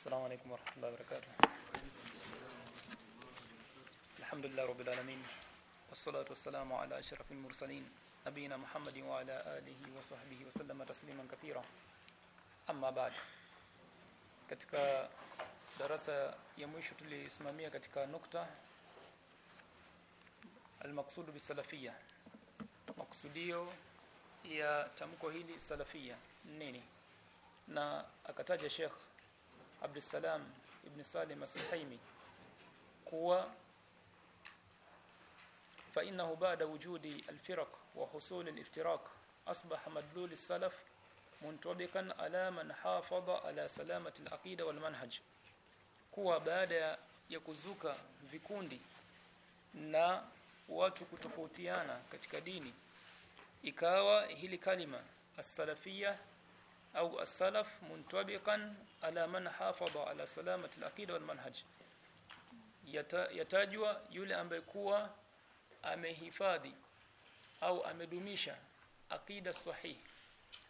السلام عليكم ورحمة الله وبركاته. الحمد لله رب العالمين والصلاة والسلام على أشرف المرسلين نبينا محمد وعلى آله وصحبه وسلم تسليما كثيرا. أما بعد katika darasa ya mwisho tulisimamia katika nukta almaqsudu bisalafia maksudio ya tamko hili salafia nini na akataja Sheikh Abdul Salam ibn Salim as-Suhaimi kuwa فإنه بعد وجود الفرق وحصول الافتراق أصبح مدلول السلف منطبقا على من حافظ على سلامة العقيدة والمنهج kuwa baada ya kuzuka vikundi na watu kutofautiana katika dini ikawa hili kalima as-salafiyya au as-salaf muntabiqan ala man hafadha ala salamati al-aqida wal manhaj yatajwa yule ambaye kuwa amehifadhi au amedumisha aqida sahih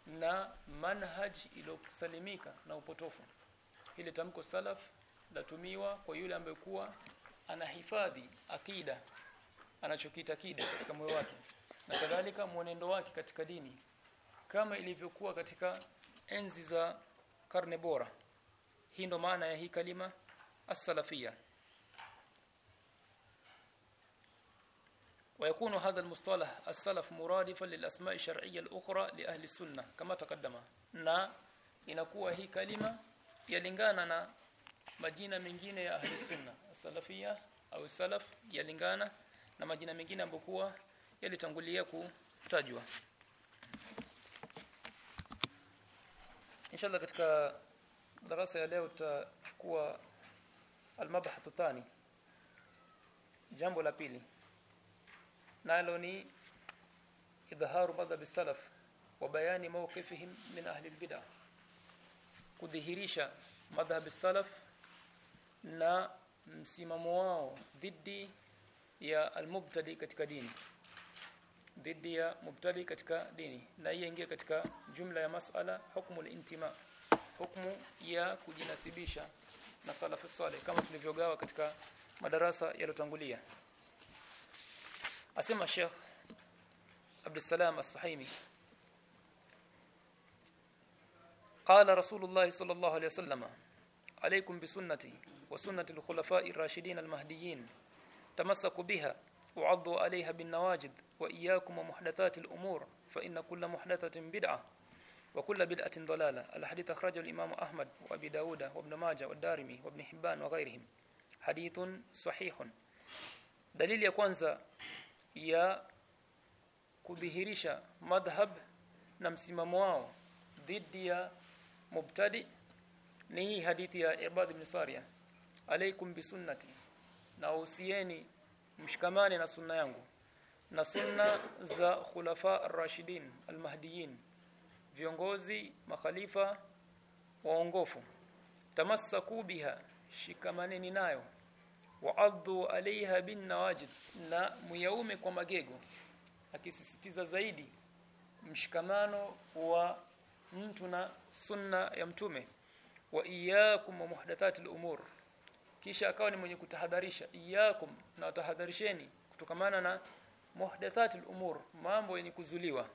na manhaj iliyosalimika na upotofu ile tamko salaf latumiwa kwa yule ambaye kuwa anahifadhi aqida anachokita akida katika moyo wake na kadhalika mwenendo wake katika dini kama ilivyokuwa katika enzi za karne bora hii ndo maana ya hii kalima as-salafia ويكون هذا المصطلح السلف مرادفا للاسماء الشرعيه الاخرى لاهل السنه كما تقدم na inakuwa hii kalima yalingana na majina mengine ya ahli sunna salafia au salaf yalingana na majina mengine ambokuwa yalitangulia kutajwa Inshallah katika darasa ya leo tutachukua almabhathu thani jambo la pili. Nalo ni idhaharu madhhab salaf wa bayani mawqifihim min ahli albid'ah kudhihirisha madhhab salaf na msimamo wao dhidi ya almubtadi katika dini dhidi ya mubtadi katika dini na hii ingia katika jumla ya masala hukmu al-intima hukmu ya kujinasibisha na salafu saleh kama tulivyogawa katika madarasa yalotangulia asema Sheikh Abdul Salam As-Suhaimi قال رسول الله صلى الله عليه وسلم عليكم بسنتي وسنة الخلفاء الراشدين المهديين تمسكوا بها وعضوا عليها بالنواجد وإياكم ومحدثات الأمور فإن كل محدثة بدعة وكل بدعة ضلالة الحديث أخرجه الإمام أحمد وأبي داود وابن ماجه والدارمي وابن حبان وغيرهم حديث صحيح دليل ya kwanza ya kudhihirisha madhhab na msimamo wao dhidi ya mubtadi ni hii hadithi ya Ibad ibn Sariya alaikum bisunnati na usieni mshikamane na sunna yangu na sunna za khulafa ar-rashidin al-mahdiyin viongozi makhalifa waongofu. Tamassaku biha shikamaneni nayo. Wa'addu alaiha bin nawajid na muyaume kwa magego. Akisisitiza zaidi mshikamano wa mtu na sunna ya mtume. Wa iyyakum wa muhdathatil umur kisha akawa ni mwenye kutahadharisha iyakum na tahadharisheni kutokamana na muhdathatil umur mambo yenye kuzuliwa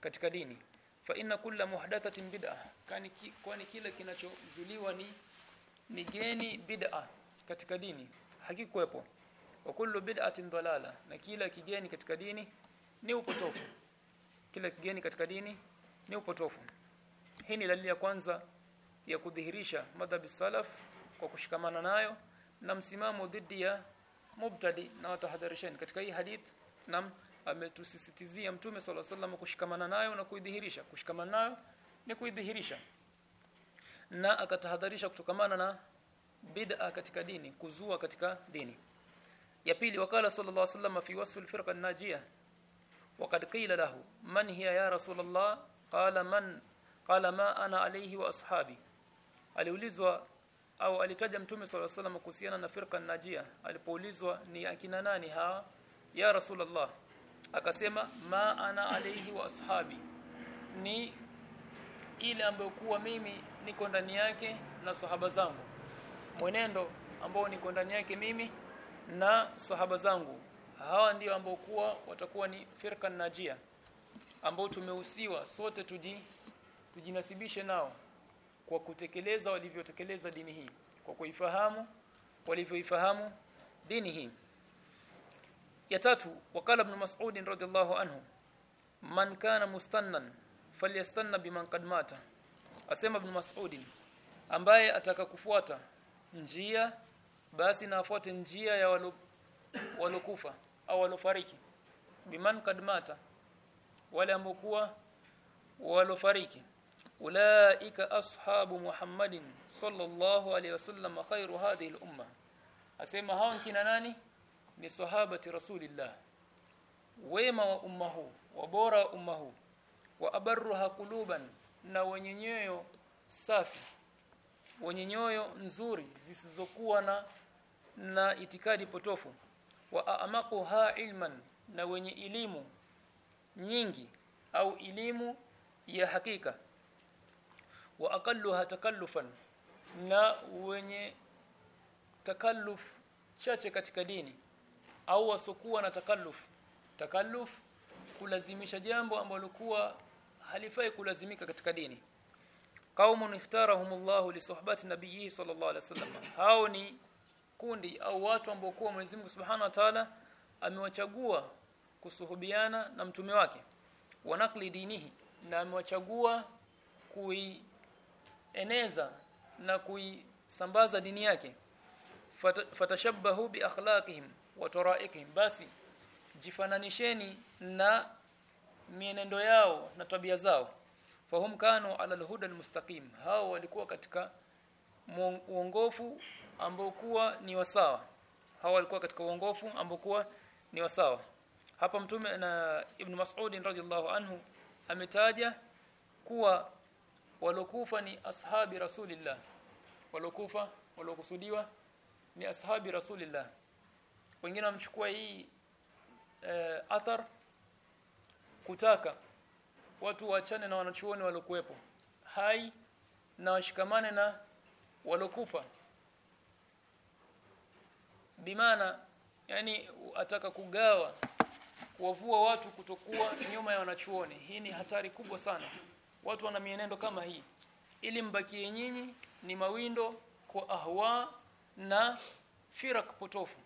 katika dini. Fa inna kulla muhdathatin bid'ah kwani kwani kila kinachozuliwa ni ni geni bid'ah katika dini. Hakikuwepo. Wa kullu bid'atin dalala na kila kigeni katika dini ni upotofu. Kila kigeni katika dini ni upotofu. Hii ni dalili ya kwanza ya kudhihirisha madhhabi salaf kwa kushikamana nayo na msimamo dhidi ya mubtadi na watahadharisheni katika hii hadith nam ametusisitizia mtume sala sallam kushikamana nayo na kuidhihirisha kushikamana nayo ni kuidhihirisha na akatahadharisha kutokamana na bid'a katika dini kuzua katika dini ya pili wakala sallallahu alaihi wasallam fi wasf al-firqa an-najiyah وقد قيل له من هي يا رسول الله قال من قال ما انا عليه واصحابي aliulizwa au alitaja mtume sala salam kuhusiana na firqa najia alipoulizwa ni akina nani hawa ya rasulullah. Akasema ma ana alaihi wa ashabi. Ni ile ambayo kuwa mimi niko ndani yake na sahaba zangu. Mwenendo ambao niko ndani yake mimi na sahaba zangu. Hawa ndio ambao kuwa watakuwa ni firqa najia ambao tumehusiwa sote tuji tujinasibishe nao kwa kutekeleza walivyotekeleza dini hii kwa kuifahamu walivyoifahamu dini hii. Ya tatu wakala ibn mas'ud radhiyallahu anhu man kana mustannan falyastanna biman qad mata. Asema ibn mas'ud ambaye ataka kufuata njia basi na afuate njia ya walo walokufa au walofariki. Biman qad mata wale ambao kuwa walofariki ulaika ashabu muhammadin sallallahu alayhi wasallam khairu hadhihi al-umma. Asema hao kina nani? Ni sahabati rasulillah. Wema wa umma huu wa bora wa umma huu wa abarruha quluban na wenye nyoyo safi wenye nyoyo nzuri zisizokuwa na na itikadi potofu wa amaquha ilman na wenye elimu nyingi au elimu ya hakika wa aqalluha takallufan na wenye takalluf chache katika dini au wasokuwa na takalluf. Takalluf kulazimisha jambo ambalo kuwa halifai kulazimika katika dini. Qaumun ikhtarahumullahu li suhbati nabiyhi sallallahu alaihi wasallam hao ni kundi au watu ambao kwa Mwenyezi Mungu Subhanahu wa Ta'ala amewachagua kusuhubiana na mtume wake. Wanakli dinihi na amewachagua kuieneza na kuisambaza dini yake. Fatashabbahu bi akhlaqihim wa taraikihim basi jifananisheni na mienendo yao na tabia zao. Fahum kanu ala alhuda almustaqim. Hao walikuwa katika uongofu ambao kuwa ni wasawa. Hao walikuwa katika uongofu ambao kuwa ni wasawa. Hapa mtume na ibn Mas'ud radhiyallahu anhu ametaja kuwa walokufa ni ashabi rasulillah. Walokufa walokusudiwa ni ashabi rasulillah. Wengine wamchukua hii e, athar kutaka watu waachane na wanachuoni walokuwepo hai na washikamane na walokufa bimaana yani ataka kugawa kuwavua watu kutokuwa nyuma ya wanachuoni. Hii ni hatari kubwa sana watu wana mienendo kama hii. Ili mbakie nyinyi ni mawindo kwa ahwa na firak potofu.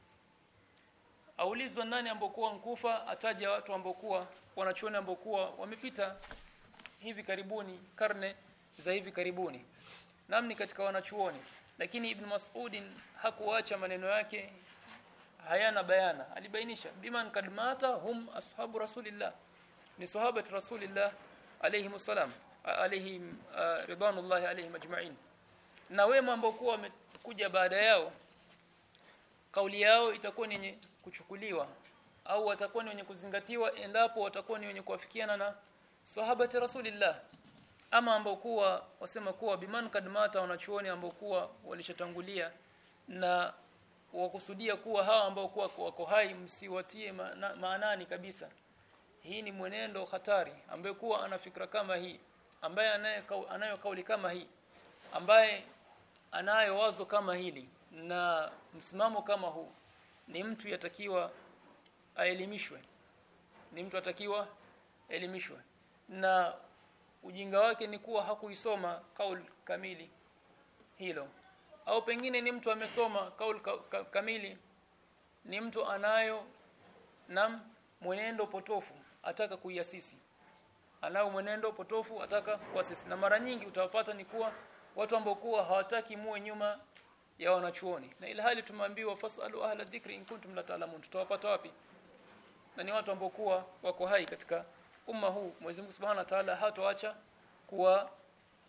Aulizwa nani ambokuwa nkufa ataja watu ambokuwa wanachuoni ambokuwa wamepita hivi karibuni karne za hivi karibuni. Namni katika wanachuoni. Lakini ibn Mas'udin hakuacha maneno yake hayana bayana. Alibainisha biman kadmata hum ashabu rasulillah. Ni sahaba rasulillah alayhi wasallam alayhi uh, ridwanullah alayhim ajma'in. Na wema ambao kuwa wamekuja baada yao kauli yao itakuwa ni kuchukuliwa au watakuwa ni wenye kuzingatiwa endapo watakuwa ni wenye kuafikiana na sahabati rasulillah ama ambao kuwa wasema kuwa biman kadmata wanachuoni ambao kuwa walishatangulia na wakusudia kuwa hawa ambao kuwa wako hai msiwatie ma, maanani kabisa hii ni mwenendo hatari ambaye kuwa ana fikra kama hii ambaye anaye anayo kauli kama hii ambaye anayo wazo kama hili na msimamo kama huu ni mtu yatakiwa aelimishwe. Ni mtu atakiwa elimishwe na ujinga wake ni kuwa hakuisoma kauli kamili hilo. Au pengine ni mtu amesoma kauli ka, ka, kamili ni mtu anayo nam mwenendo potofu ataka kuiasisi. Anao mwenendo potofu ataka kuasisi. Na mara nyingi utawapata ni kuwa watu ambao kuwa hawataki muwe nyuma ya wanachuoni. Na ila hali tumeambiwa fasalu ahla dhikri in kuntum la ta'lamun. Tutawapata wapi? Na ni watu ambao kuwa wako hai katika umma huu. Mwenyezi Mungu Subhanahu wa Ta'ala hatoacha kuwa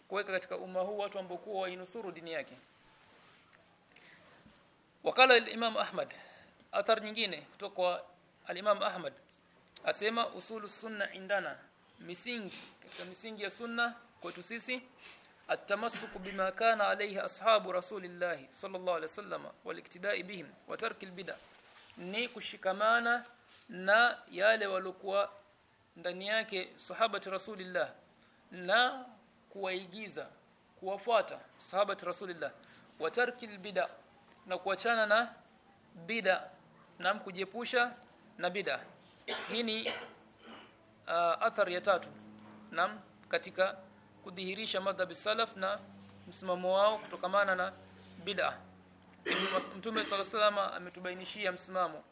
kuweka katika umma huu watu ambao kuwa wainusuru dini yake. Wakala al-Imam Ahmad. Athar nyingine kutoka kwa al-Imam Ahmad asema usulu sunna indana misingi katika misingi ya sunna kwetu sisi التمسك بما كان عليه أصحاب رسول الله صلى الله عليه وسلم والاقتداء بهم وترك البدع ni kushikamana na yale walikuwa ndani yake sahabati rasulillah na kuwaigiza kuwafuata sahabati rasulillah wa tarkil bid'a na kuachana na bid'a na kujiepusha na bid'a hii ni uh, athari ya tatu. Nam katika kudhihirisha madhhabi salaf na msimamo wao kutokamana na bid'a Mtume sallallahu ametubainishia msimamo.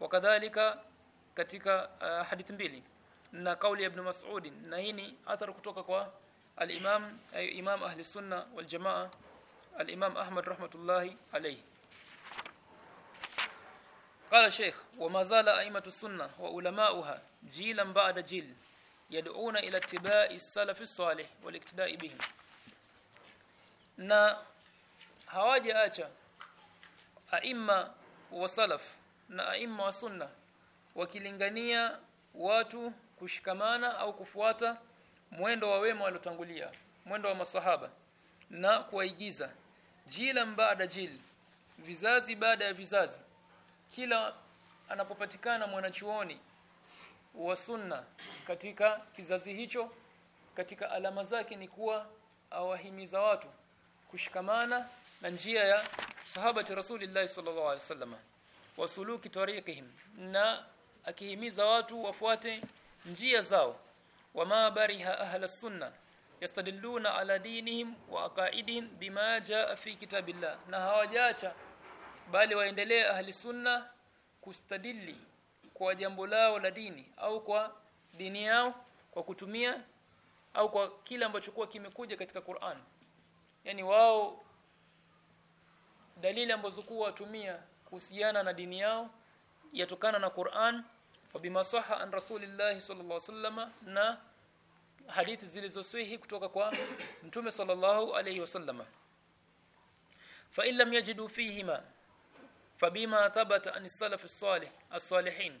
Wakadhalika katika uh, hadithi mbili na kauli ya ibn Mas'ud. Na hii ni athar kutoka kwa al-Imam ay, Imam ahli sunna wal jamaa al-Imam Ahmad rahmatullahi alayhi قال شيخ وما زال ائمه السنه وعلماؤها جيلا بعد جيل يدعون الى اتباع السلف الصالح والاقتداء بهم na hawajaacha aima wa salaf na aima wa sunna wakilingania watu kushikamana au kufuata mwendo wa wema waliotangulia mwendo wa masahaba na kuwaigiza jila baada jil vizazi baada ya vizazi kila anapopatikana mwanachuoni wa sunna katika kizazi hicho katika alama zake ni kuwa awahimiza watu kushikamana na njia ya sahabati rasulillah sallallahu alaihi wasallam wasuluki tariqihim na akihimiza watu wafuate njia zao. Wama bariha ahla sunna yastadilluna ala dinihim wa aqaidihim bima jaa fi kitabillah na hawajaacha bali waendelee ahli sunna kustadili kwa jambo lao la dini au kwa dini yao kwa kutumia au kwa kile ambacho kwa kimekuja katika Qur'an. Yani wao dalili ambazo kuwa watumia kuhusiana na dini yao yatokana na Qur'an wa bimasaha an rasulillahi sallallahu alaihi wasallam na hadithi zilizoswihi kutoka kwa mtume sallallahu alaihi wasallam. Fa in lam yajidu fihima fabima thabata an salaf as-salih as-salihin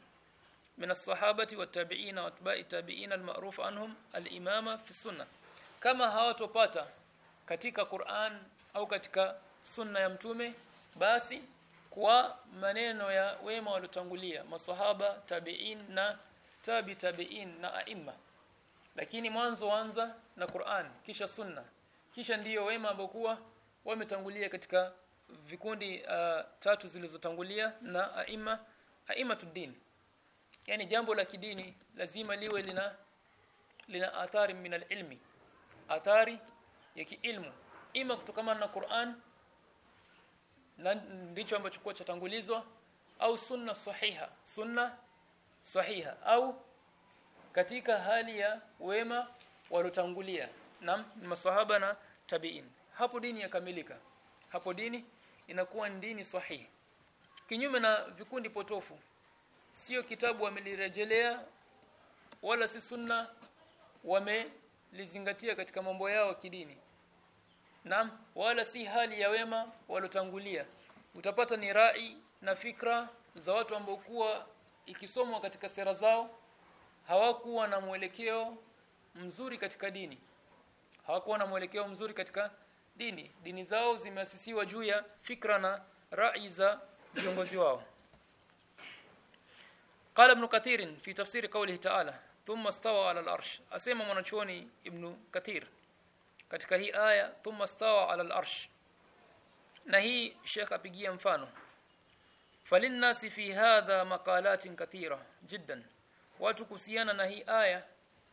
min as-sahabati wat-tabi'in wa atba'i tabi'in al-ma'ruf anhum al-imama fi sunnah kama hawatopata katika Qur'an au katika sunna ya mtume basi kwa maneno ya wema waliotangulia masahaba tabi'in na tabi tabi'in na aima lakini mwanzo anza na Qur'an kisha sunna kisha ndiyo wema ambao kuwa wametangulia katika vikundi uh, tatu zilizotangulia na aima aima tudini yani jambo la kidini lazima liwe lina lina athari min alilmi. Athari ya kiilmu. Ima kutokana na Qur'an na ndicho ambacho kwa chatangulizwa au sunna sahiha. Sunna sahiha. Au katika hali ya wema waliotangulia. Na masahaba na tabiin. Hapo dini yakamilika. Hapo dini inakuwa dini sahihi. Kinyume na vikundi potofu. Sio kitabu wamelirejelea wala si sunna wamelizingatia katika mambo yao kidini. Naam wala si hali ya wema walotangulia. Utapata ni rai na fikra za watu ambao kuwa ikisomwa katika sera zao hawakuwa na mwelekeo mzuri katika dini. Hawakuwa na mwelekeo mzuri katika dini. Dini zao zimeasisiwa juu ya fikra na rai za viongozi wao. Qala ibn kathir fi tafsiri qawlihi ta'ala thumma istawa 'ala al-arsh asema mwanachuoni ibn kathir katika hii aya thumma istawa 'ala al-arsh na hii Sheikh apigia mfano. Falinnasi fi hadha maqalatin kathira jiddan. Watu kuhusiana na hii aya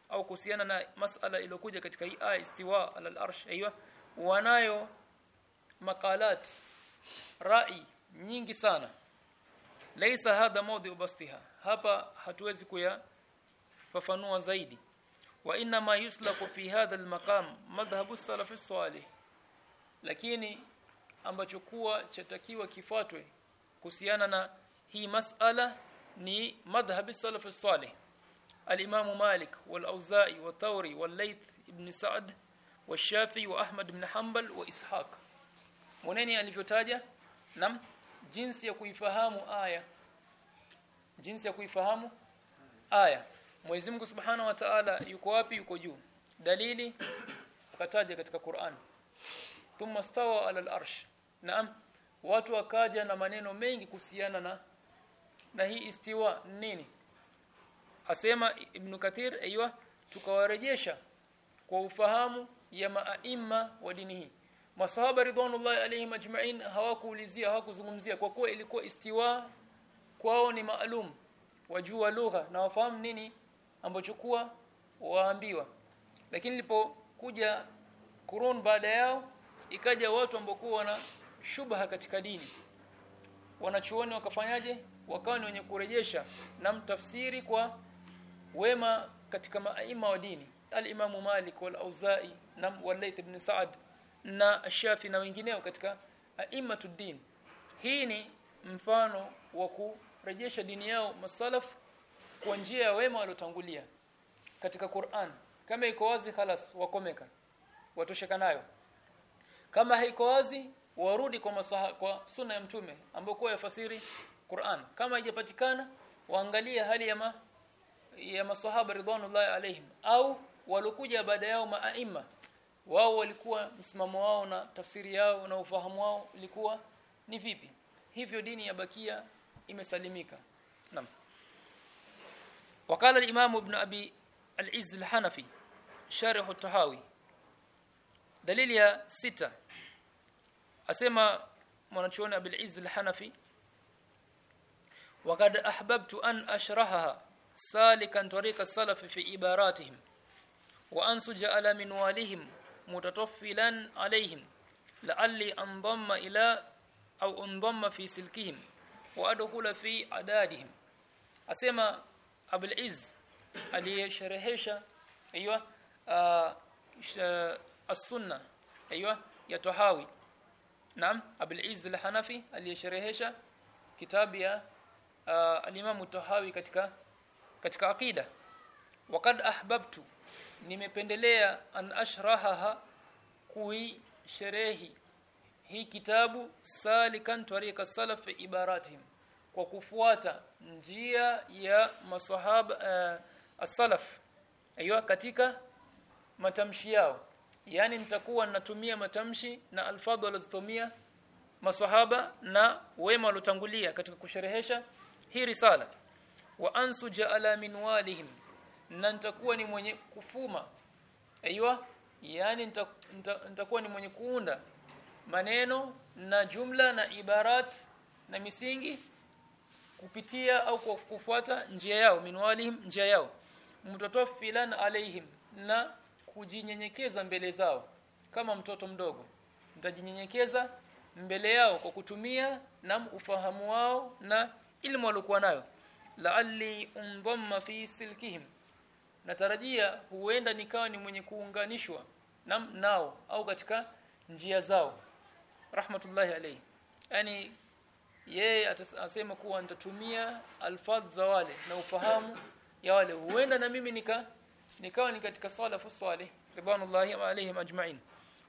au kuhusiana na masala iliyokuja katika hii aya istiwa ala al-arsh aiwa wanayo maqalat rai nyingi sana. Laisa hadha mawdhi bastiha. Hapa hatuwezi kuyafafanua zaidi. Wa inna ma yuslaku fi hadha almaqam madhhabu salaf salih lakini ambacho kuwa chatakiwa kifuatwe kuhusiana na hii masala ni madhhabi salaf salih al-imam Malik wal-Auza'i wa Thawri wal-Layth ibn Sa'd wa Shafi wa Ahmad ibn Hanbal wa Ishaq. Moneni alivyotaja nam jinsi ya kuifahamu aya. Jinsi ya kuifahamu aya. Mwenyezi Mungu Subhanahu wa Ta'ala yuko wapi? Yuko juu. Dalili akataja katika Qur'an. Thumma stawa ala al-arsh. Naam watu wakaja na maneno mengi kuhusiana na na hii istiwa nini? Asema ibn Kathir aiwa tukawarejesha kwa ufahamu ya maaima wa dini hii. Masahaba ridwanullahi alayhim ajma'in hawakuulizia hawakuzungumzia. Kwa kuwa ilikuwa istiwa kwao ni maalum wajua lugha na wafahamu nini ambacho kuwa waambiwa. Lakini ilipokuja kurun baada yao ikaja watu ambao wana shubha katika dini. Wanachuoni wakafanyaje? Wakawa ni wenye kurejesha na mtafsiri kwa wema katika maima wa dini al-Imam Malik wal Auza'i na Walayth ibn Sa'd na Shafi na wengineo katika aimatud din hii ni mfano wa kurejesha dini yao masalaf kwa njia ya wema waliotangulia katika Qur'an. Kama iko wazi khalas wakomeka watosheka nayo. Kama haiko wazi warudi kwa masaha, kwa sunna ya mtume ambayo kwa yafasiri Qur'an. Kama haijapatikana waangalie hali ya ma, ya maswahaba ridwanullahi alaihim au walokuja baada yao maaima wao walikuwa msimamo wao na tafsiri yao na ufahamu wao ilikuwa ni vipi hivyo dini ya bakia imesalimika naam وقال الامام ابن ابي العز الحنفي شارح الطحاوي دليل ya sita asema mwanachuoni Abil Izz al-Hanafi وقد احببت ان اشرحها سالكا طريق السلف في عباراتهم وانسج على منوالهم متطفلا عليهم لعلي أنضم إلى أو أنضم في سلكهم وأدخل في عدادهم اسمع أبو العز اليشرحش أيوه آه، السنة أيوه يا طهاوي نعم أبو العز الحنفي اليشرحش كتاب يا آه، الإمام الطهاوي ketika ketika عقيدة. وقد أحببت nimependelea an ashrahaha kui sherehi. Hii kitabu salikan tariqa salaf ibaratihim. Kwa kufuata njia ya masahaba uh, as-salaf. Aiywa katika matamshi yao. Yani nitakuwa natumia matamshi na alfadhu walizotumia maswahaba na wema walotangulia katika kusherehesha hii risala. Wa ansuja ala minwalihim na nitakuwa ni mwenye kufuma. Aiywa yani nitakuwa ni mwenye kuunda maneno na jumla na ibarat na misingi kupitia au kufuata njia yao minwalihim njia yao. Mtotofilan alaihim na kujinyenyekeza mbele zao kama mtoto mdogo. Nitajinyenyekeza mbele yao kwa kutumia na ufahamu wao na ilmu waliokuwa nayo. La'alli undhamma fi silkihim natarajia huenda nikawa ni mwenye kuunganishwa na nao au katika njia zao. Rahmatullahi alayhi. Yani yeye atasema kuwa nitatumia alfadh za wale na ufahamu ya wale. Huenda na mimi nika nikawa ni katika salafu salih ridwanullahi alayhim ajma'in.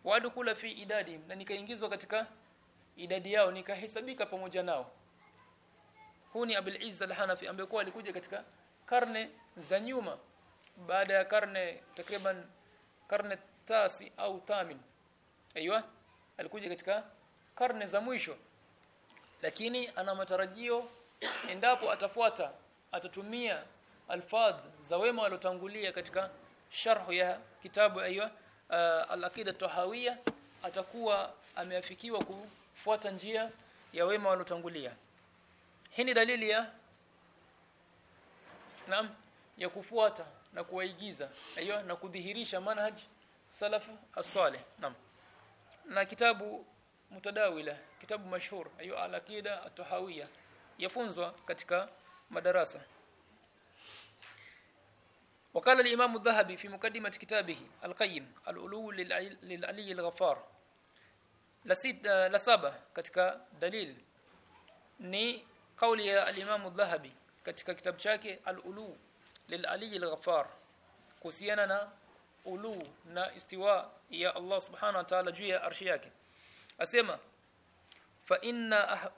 Wa adkhula fi idadi na nikaingizwa katika idadi yao nikahesabika pamoja nao. Huni Abul Izz al-Hanafi ambaye alikuja katika karne za nyuma baada ya karne takriban karne tasi au tamin aiywa alikuja katika karne za mwisho. Lakini ana matarajio endapo atafuata atatumia alfadh za wema waliotangulia katika sharhu ya kitabu aiywa uh, al-aqida tahawiyya atakuwa ameafikiwa kufuata njia ya wema waliotangulia. Hii ni dalili ya naam ya kufuata na kuwaigiza aiywa na kudhihirisha manhaj salaf as-salih naam na kitabu mutadawila kitabu mashhur ayo al-aqida at-tahawiyya yafunzwa katika madarasa وقال الإمام الذهبي في مقدمة كتابه القيم الألو للعلي الغفار لسابة katika dalil ni kauli ya al-Imam al-Dhahabi katika kitabu chake al-Ulu lil-Ali al-Ghaffar. Kuhusiana na ulu na istiwa ya Allah subhanahu wa ta'ala juu ya arshi yake. Asema fa inna ah,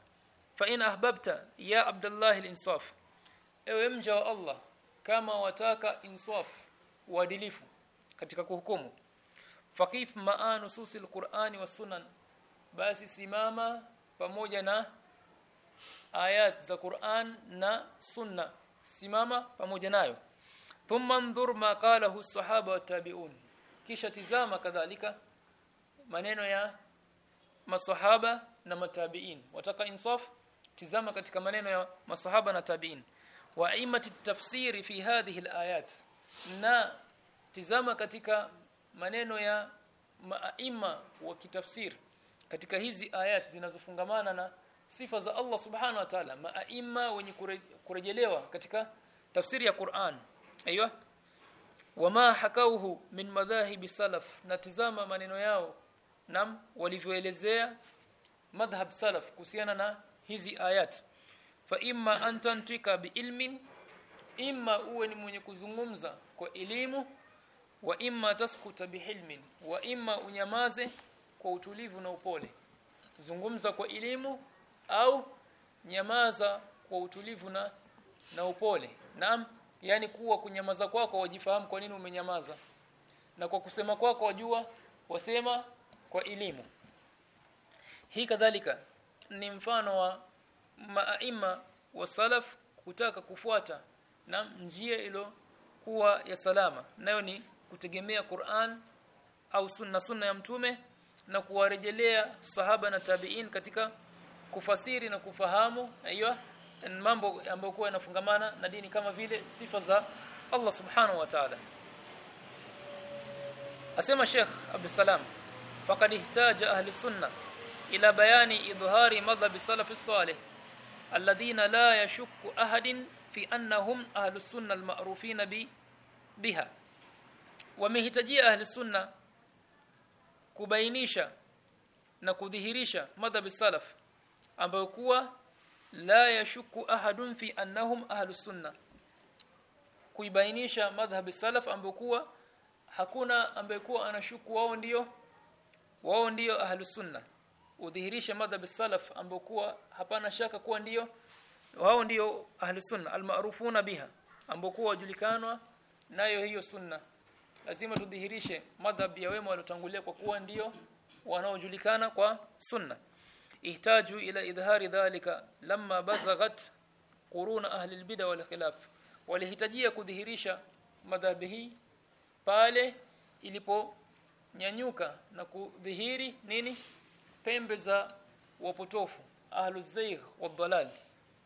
fa in ahbabta ya Abdullah al-insaf. Ewe mja wa Allah kama wataka insaf uadilifu katika kuhukumu. Faqif ma'a nusus al-Qur'ani was sunan. Basi simama pamoja na ayat za Qur'an na sunna simama pamoja nayo. Thumma ndhur ma qalahu as-sahaba wat-tabi'un kisha tizama kadhalika maneno ya masahaba na matabiin. Wataka insaf? Tizama katika maneno ya masahaba na tabiin. Wa imati tafsiri fi hadhihi alayat. Na tizama katika maneno ya maaima wa kitafsir. Katika hizi ayat zinazofungamana na sifa za Allah subhanahu wa ta'ala. Maaima wenye kurejelewa katika tafsiri ya Qur'an. Aiywa wama hakauhu min madhahibi salaf natizama maneno yao nam walivyoelezea madhhab salaf kuhusiana na hizi ayat. Fa imma antantika biilmin imma uwe ni mwenye kuzungumza kwa elimu wa imma taskuta bihilmin wa imma unyamaze kwa utulivu na upole. Zungumza kwa elimu au nyamaza kwa utulivu na na upole. Naam yani kuwa kunyamaza kwako wajifahamu kwa nini umenyamaza. Na kwa kusema kwako wajua wasema kwa elimu. Hii kadhalika ni mfano wa maaima wa salaf kutaka kufuata na njia ilo kuwa ya salama. Nayo ni kutegemea Qur'an au sunna sunna ya mtume na kuwarejelea sahaba na tabi'in katika kufasiri na kufahamu aiyo mambo ambayo kwa yanafungamana na dini kama vile sifa za Allah subhanahu wa ta'ala. Asema Sheikh Abdussalam faqad ihtaja ahli sunna ila bayani idhari madhhab salaf salih alladhina la yashukku ahadin fi annahum ahli sunna almarufin bi biha. Wamehitajia ahli sunna kubainisha na kudhihirisha madhhab salaf ambayo kuwa la yashuku ahadun fi annahum ahlus sunna kuibainisha madhhab salaf ambokuwa hakuna ambekuwa anashuku wao ndio wao ndio ahlus sunna udhihirisha madhhab salaf ambokuwa hapana shaka kuwa ndio wao ndio ahlus sunna almarufuna biha ambokuwa wajulikanwa nayo hiyo sunna lazima tudhihirishe madhhab ya wema waliotangulia kwa kuwa ndio wanaojulikana kwa sunna ihtaju ila idhari dhalika lamma bazaghat quruna ahli albid'a wal khilaf. Walihitajia kudhihirisha madhhabi hii pale iliponyanyuka na kudhihiri nini? Pembe za wapotofu ahluzayg wadhalal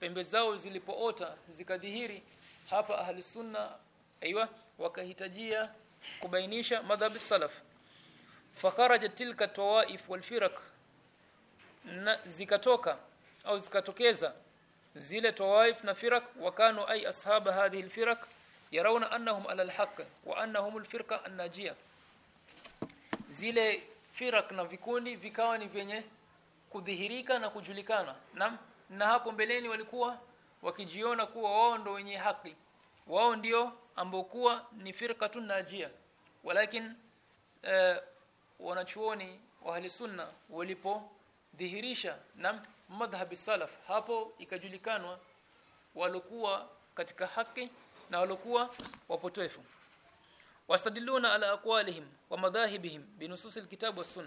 pembe zao zilipoota zikadhihiri hapa ahli sunna aiywa wakahitajia kubainisha madhhabi salaf. Fakharajat tilka tawaif wal firaq na zikatoka au zikatokeza zile tawaif na firak wakanu ay ashab hadhihi alfirak yarawna annahum ala alhaq wa annahum alfirqa annajia zile firak na vikundi vikawa ni vyenye kudhihirika na kujulikana. Na, na hapo mbeleni walikuwa wakijiona kuwa wao ndio wenye haki. Wao ndio ambao kuwa ni firqatun najia walakin uh, wanachuoni wa ahli sunna walipo dhihirisha na madhhabi salaf. Hapo ikajulikanwa walokuwa katika haki na walokuwa wapotefu wastadiluna ala aqwalihim wa madhahibihim binusus alkitab was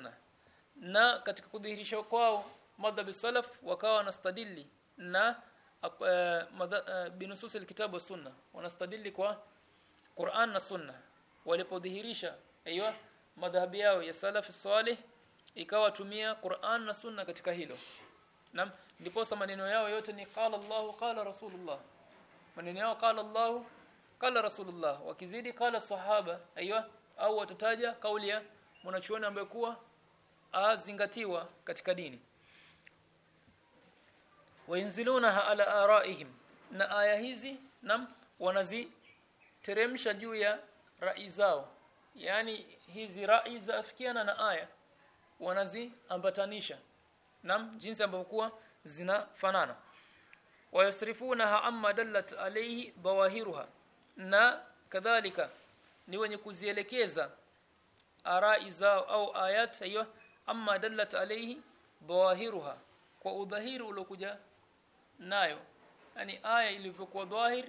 na katika kudhihirisha kwao madhhabi salaf wakawa wanastadili na uh, uh, binusus alkitab wanastadili kwa Qur'an na sunna walipodhihirisha aiywa madhhabi yao ya salaf salih ikawa tumia Qur'an na Sunna katika hilo. Naam, ndipo maneno yao yote ni qala Allah qala Rasulullah. Maneno yao qala Allah qala Rasulullah. Wakizidi qala sahaba, aiywa au watataja kauli ya mwanachuoni ambaye kuwa azingatiwa katika dini. Wainzilunaha ala araihim. Na aya hizi nam wanaziteremsha juu ya rai zao. Yaani hizi rai zaafikiana na aya wanaziambatanisha. Nam jinsi ambavyo kuwa zinafanana. Wayasrifunaha amma dallat alayhi bawahiruha. Na kadhalika ni wenye kuzielekeza arai zao au ayat hiyo amma dallat alayhi bawahiruha. Kwa udhahiri uliokuja nayo. Yani aya ilivyokuwa dhahir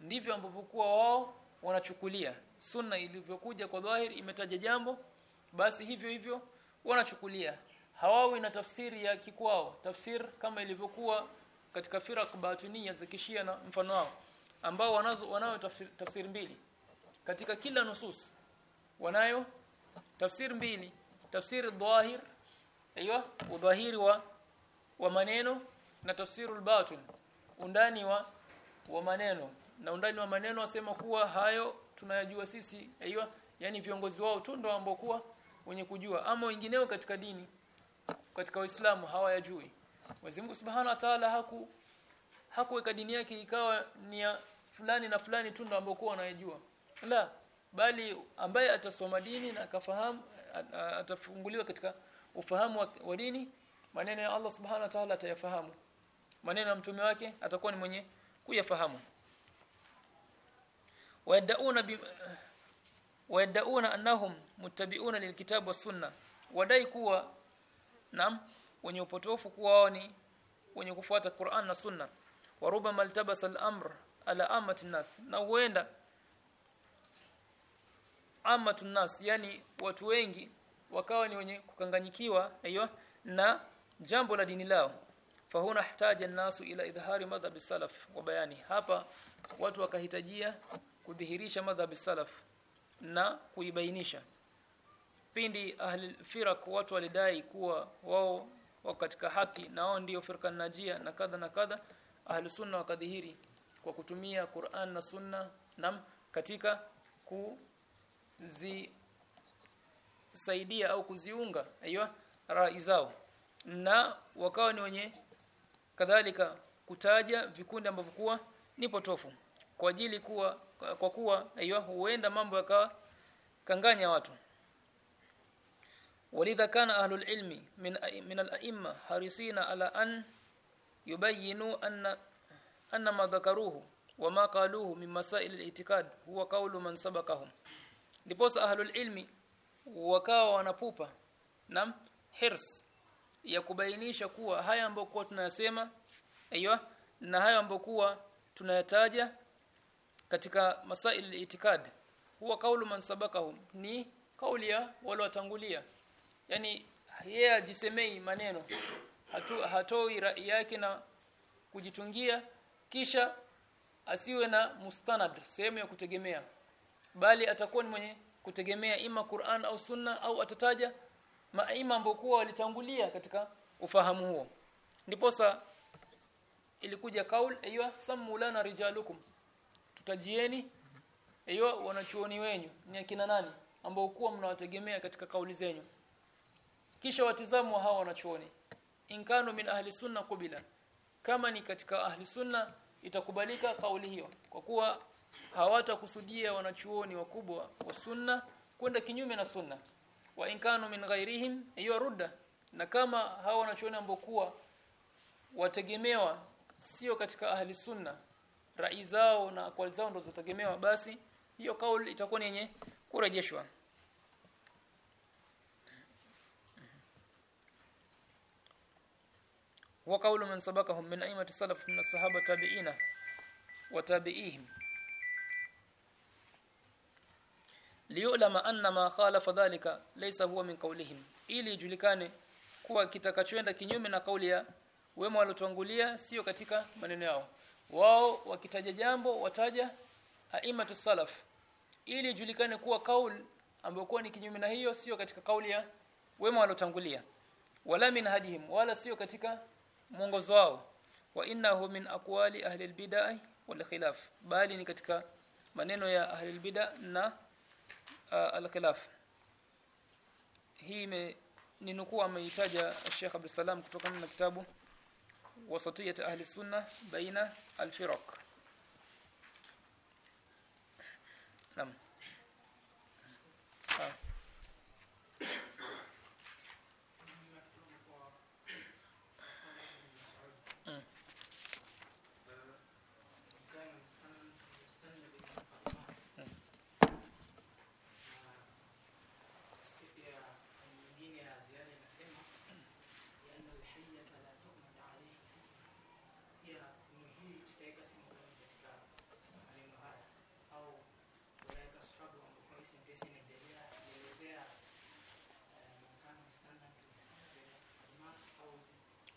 ndivyo ambavyokuwa wao wanachukulia. Sunna ilivyokuja kwa dhahir imetaja jambo basi hivyo hivyo wanachukulia. Hawawi na tafsiri ya kikwao. Tafsir kama ilivyokuwa katika firaq batiniya za kishia na mfano wao ambao wanazo wanayo tafsiri, tafsiri mbili. Katika kila nusus wanayo tafsiri mbili. Tafsiri dhahir aiyo udhahiri wa wa maneno na tafsirul batin undani wa wa maneno. Na undani wa maneno wasema kuwa hayo tunayajua sisi aiyo yani viongozi wao tu ndio ambao kuwa wenye kujua ama wengineo katika dini katika Uislamu hawayajui. Mwenyezi Mungu Subhanahu wa Ta'ala haku hakuweka dini yake ikawa ni ya fulani na fulani tu ndio ambao kwa wanayajua la bali ambaye atasoma dini na akafahamu atafunguliwa katika ufahamu wa, wa dini maneno ya Allah Subhanahu wa Ta'ala atayafahamu. Maneno ya mtume wake atakuwa ni mwenye kuyafahamu. Wayadauna wayadauna annahum muttabi'una lilkitab was-sunnah wadai kuwa nam wenye upotofu kuwa ni wenye kufuata Qur'an na Sunna waruba maltabasa al-amr ala amati nas na huenda amatu nas yani watu wengi wakawa ni wenye kukanganyikiwa aiyo na jambo la dini lao. Fahuna hitaja nasu ila idhari madhhab salaf wa bayani. Hapa watu wakahitajia kudhihirisha madhhab salaf na kuibainisha. Pindi ahli firak watu walidai kuwa wao wako katika haki na wao ndio firqa najia na kadha na kadha ahli sunna wakadhihiri kwa kutumia Qur'an na sunna nam katika kuzisaidia au kuziunga aiyo rai zao. Na wakawa ni wenye kadhalika kutaja vikundi ambavyo kuwa ni potofu. Kwa ajili kuwa kwa kuwa aiwa huenda mambo yakawa kanganya watu. Walidha kana ahlul ilmi min min al-a'imma harisina ala an yubayinu anna anna ma dhakaruhu wama qaluhu min masail al-i'tiqad huwa qawlu man sabaqahum. Liposa ahlul ilmi wakawa wanapupa na hirs ya kubainisha kuwa haya ambayo tunayasema aiyo na haya ambayo tunayataja katika masail itikad huwa kaulu man sabakahum ni kauli ya wale watangulia yani yeye ajisemei maneno. Hatu, hatoi rai yake na kujitungia kisha asiwe na mustanad sehemu ya kutegemea. Bali atakuwa ni mwenye kutegemea ima Qur'an au Sunna au atataja maima ambokuwa walitangulia katika ufahamu huo. Ndiposa ilikuja kaul aywa sammu lana rijalukum tutajieni hiyo wanachuoni wenyu ni akina nani ambao kuwa mnawategemea katika kauli zenyu? Kisha watizamu hao wanachuoni. Inkanu min ahli sunna kubila kama ni katika ahli sunna itakubalika kauli hiyo. Kwa kuwa hawatakusudia wanachuoni wakubwa wa sunna kwenda kinyume na sunna. Wa inkanu min ghairihim hiyo rudda. Na kama hawa wanachuoni ambao kuwa wategemewa sio katika ahli sunna rai zao na akwali zao ndo zitategemewa basi hiyo kauli itakuwa ni yenye kurejeshwa وقول من سبقهم من أئمة السلف من الصحابة تابعين وتابعيهم ليعلم أن ما خالف ذلك ليس هو من قولهم ili ijulikane kuwa kitakachoenda kinyume na kauli ya wema waliotangulia sio katika maneno yao wao wakitaja jambo wataja aimatu salaf ili ijulikane kuwa kauli ambayo kuwa ni kinyume na hiyo sio katika kauli ya wema walotangulia wala min hadihim wala sio katika mwongozo wao. Wa innahu min aqwali ahli albidai wal khilaf bali ni katika maneno ya ahli albida na uh, al-khilaf. Hii ni nukuu ameitaja Sheikh Abdul Salam kutokana na kitabu wasatiyat ahli sunna baina al-firaq Naam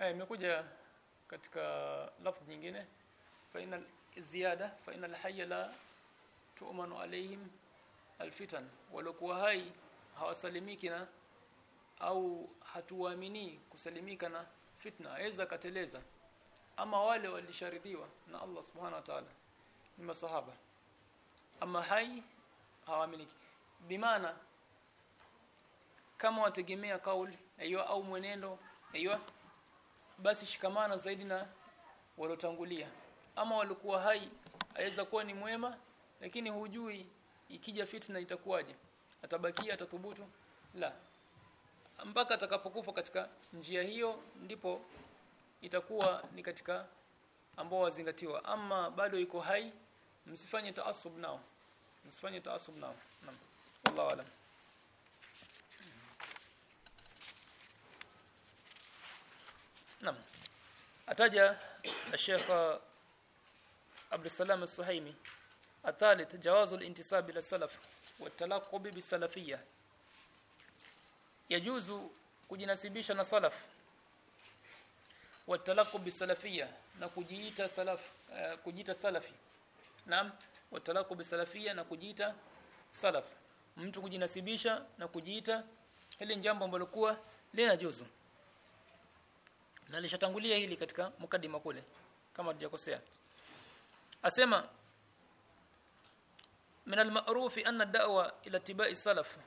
Eh imekuja katika lafzi nyingine. Fa inal ziyada fa inal hayya la tu'manu alaihim alfitan. Walokuwa hai hawasalimiki na au hatuamini kusalimika na fitna. Aweza kateleza ama wale walisharidhiwa na Allah subhanahu wa ta'ala. Ni masahaba. Ama hai hawaaminiki. Bimaana kama wategemea kauli aiyo au mwenendo aiyo basi shikamana zaidi na walotangulia ama walikuwa hai aweza kuwa ni mwema lakini hujui ikija fitna itakuwaje. Atabakia atathubutu? La. Mpaka atakapokufa katika njia hiyo ndipo itakuwa ni katika ambao wazingatiwa. Ama bado iko hai msifanye taasub nao. Msifanye taasub nao. Naam. Wallahu Naam. Ataja Sheikh Abdul Salam suhaimi athalith jawazu al-intisab ila salaf wa talaqqub bi salafiyya. Yajuzu kujinasibisha na salaf wa talaqqub bi salafiyya na kujiita salaf uh, kujiita salafi. Naam wa talaqqub bi salafiyya na kujiita salaf. Mtu kujinasibisha na kujiita hili jambo ambalo kuwa linajuzu na lishatangulia hili katika mukadima kule kama tujakosea asema min al-ma'ruf anna ad-da'wa ila tibai salaf.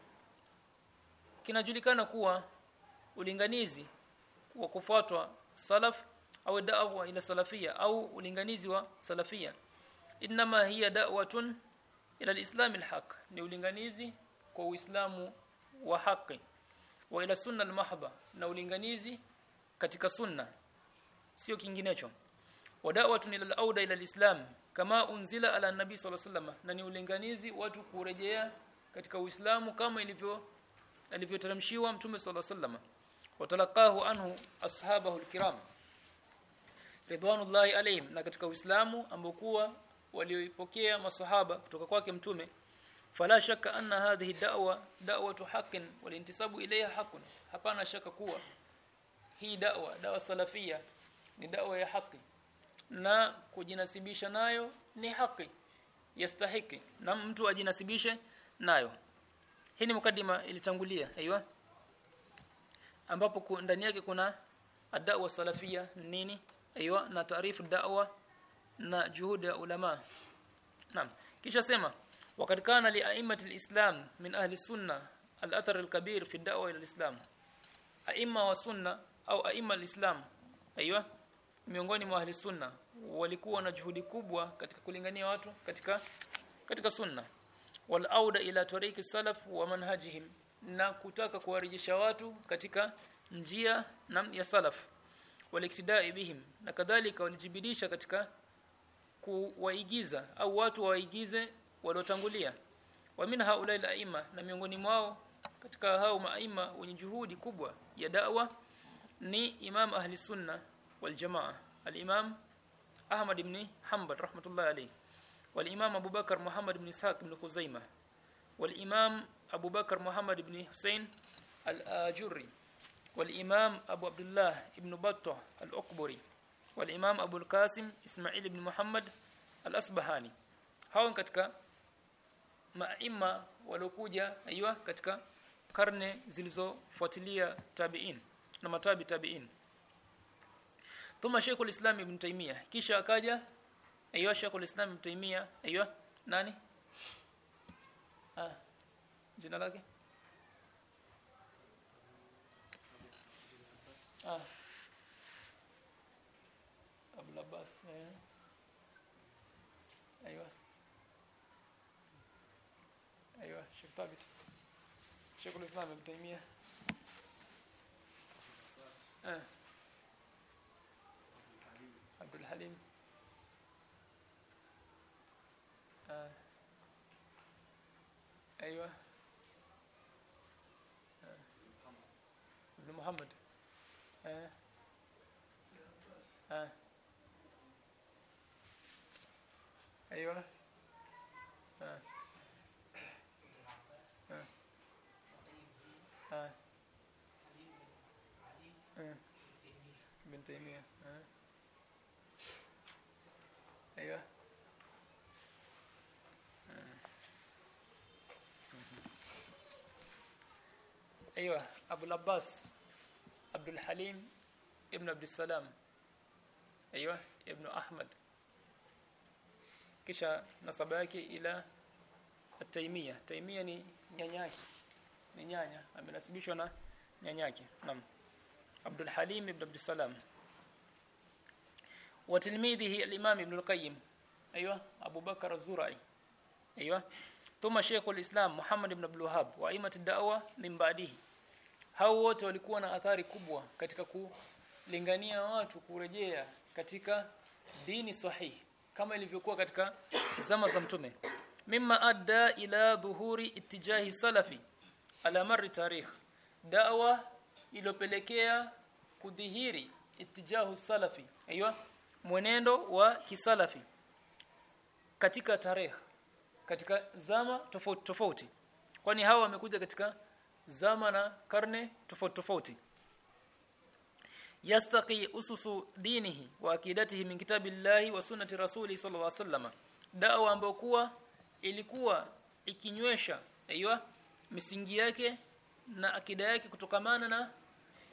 Kinajulikana kuwa ulinganizi wa kufuatwa salaf au da'wa ila salafia au ulinganizi wa salafia. Inma hiya da'watun ila al-islam al-haq. Ni ulinganizi kwa uislamu wa haki wa ila sunna al-mahdha na ulinganizi katika sunna. Sio kinginecho. Wa da'watun ila al-auda ila al-islam kama unzila ala nabii sallallahu alaihi wasallam na ni ulinganizi watu kurejea katika uislamu kama ilivyo alivyoteremshiwa mtume sallallahu alaihi wasallam. Watalaqahu anhu ashabahu alkiram. Ridwanullahi alaihim na katika uislamu ambokuwa walioipokea masahaba kutoka kwake mtume. Fala shaka anna hadhihi da'wa da'watu haqqin walintisabu ilayha haqqun. Hapana shaka kuwa hii da'wa da'wa salafia ni da'wa ya haki. Na kujinasibisha nayo ni haki yastahiki. Na mtu ajinasibishe nayo. Hii ni mukadima ilitangulia aiywa. Ambapo ndani yake kuna ad-da'wa salafia nini aiywa na taarifu da'wa na juhudi ya ulama. Naam. Kisha sema li a'immati al-islam min ahli sunna al-athar al-kabir fi ad-da'wa ila al-islam. A'imma wa sunna au aima alislam. Aiywa miongoni mwa ahli sunna. Walikuwa na juhudi kubwa katika kulingania watu katika katika sunna. Wal auda ila tariqi salaf wa manhajihim na kutaka kuwarejesha watu katika njia na ya salaf. Waliktidai bihim na kadhalika walijibidisha katika kuwaigiza au watu waigize waliotangulia. Wa min haula aima na miongoni mwao katika hao maima wenye juhudi kubwa ya da'wa ni imam ahli sunna wal jamaa al-imam Ahmad ibn Hanbal rahmatullahi alayhi wal imam Abu Bakar Muhammad ibn Saq ibn Khuzaimah. Wal imam Abu Bakar Muhammad ibn Hussein al-Ajurri wal imam Abu Abdullah ibn Battah al-Uqburi wal imam Abu al-Qasim Ismail ibn Muhammad al-Asbahani hao katika maima waliokuja aiywa katika karne zilizofuatilia tabi'in na matabi tabi'in thumma Sheikh al-Islam Ibn Taymiyyah kisha akaja aiywa Sheikh al-Islam Ibn Taymiyyah aiywa nani ah jina lake ah Abul Abbas eh ايوه ايوه شيخ ثابت شيخ الاسلام ابن تيميه آه. عبد الحليم آه. أيوة آه. ابن محمد آه. آه. أيوة تيمية. أيوة. أيوة. أبو العباس عبد الحليم ابن عبد السلام. أيوة. ابن أحمد. كشا نصبك إلى التيمية. تيمية نيانياك نيانيا أمي نسبيشونا نيانياك نعم. عبد الحليم ابن عبد السلام. وتلميذه الإمام ابن القيم أيوة أبو بكر الزرعي أيوة ثم شيخ الإسلام محمد بن عبد الوهاب وأئمة الدعوة من بعده hao wote walikuwa na athari kubwa katika kulingania watu kurejea katika dini sahihi kama ilivyokuwa katika zama za mtume mimma adda ila dhuhuri ittijahi salafi ala marri tarikh da'wa iliyopelekea kudhihiri ittijahu salafi aiywa mwenendo wa kisalafi katika tarehe katika zama tofauti tofauti. Kwani hawa wamekuja katika zama na karne tofauti tofauti. Yastaqi ususu dinihi wa akidatihi min kitabillahi wa sunnati rasuli sallallahu alaihi wasallam. Dawa ambayo kuwa ilikuwa ikinywesha aiywa misingi yake na akida yake kutokamana na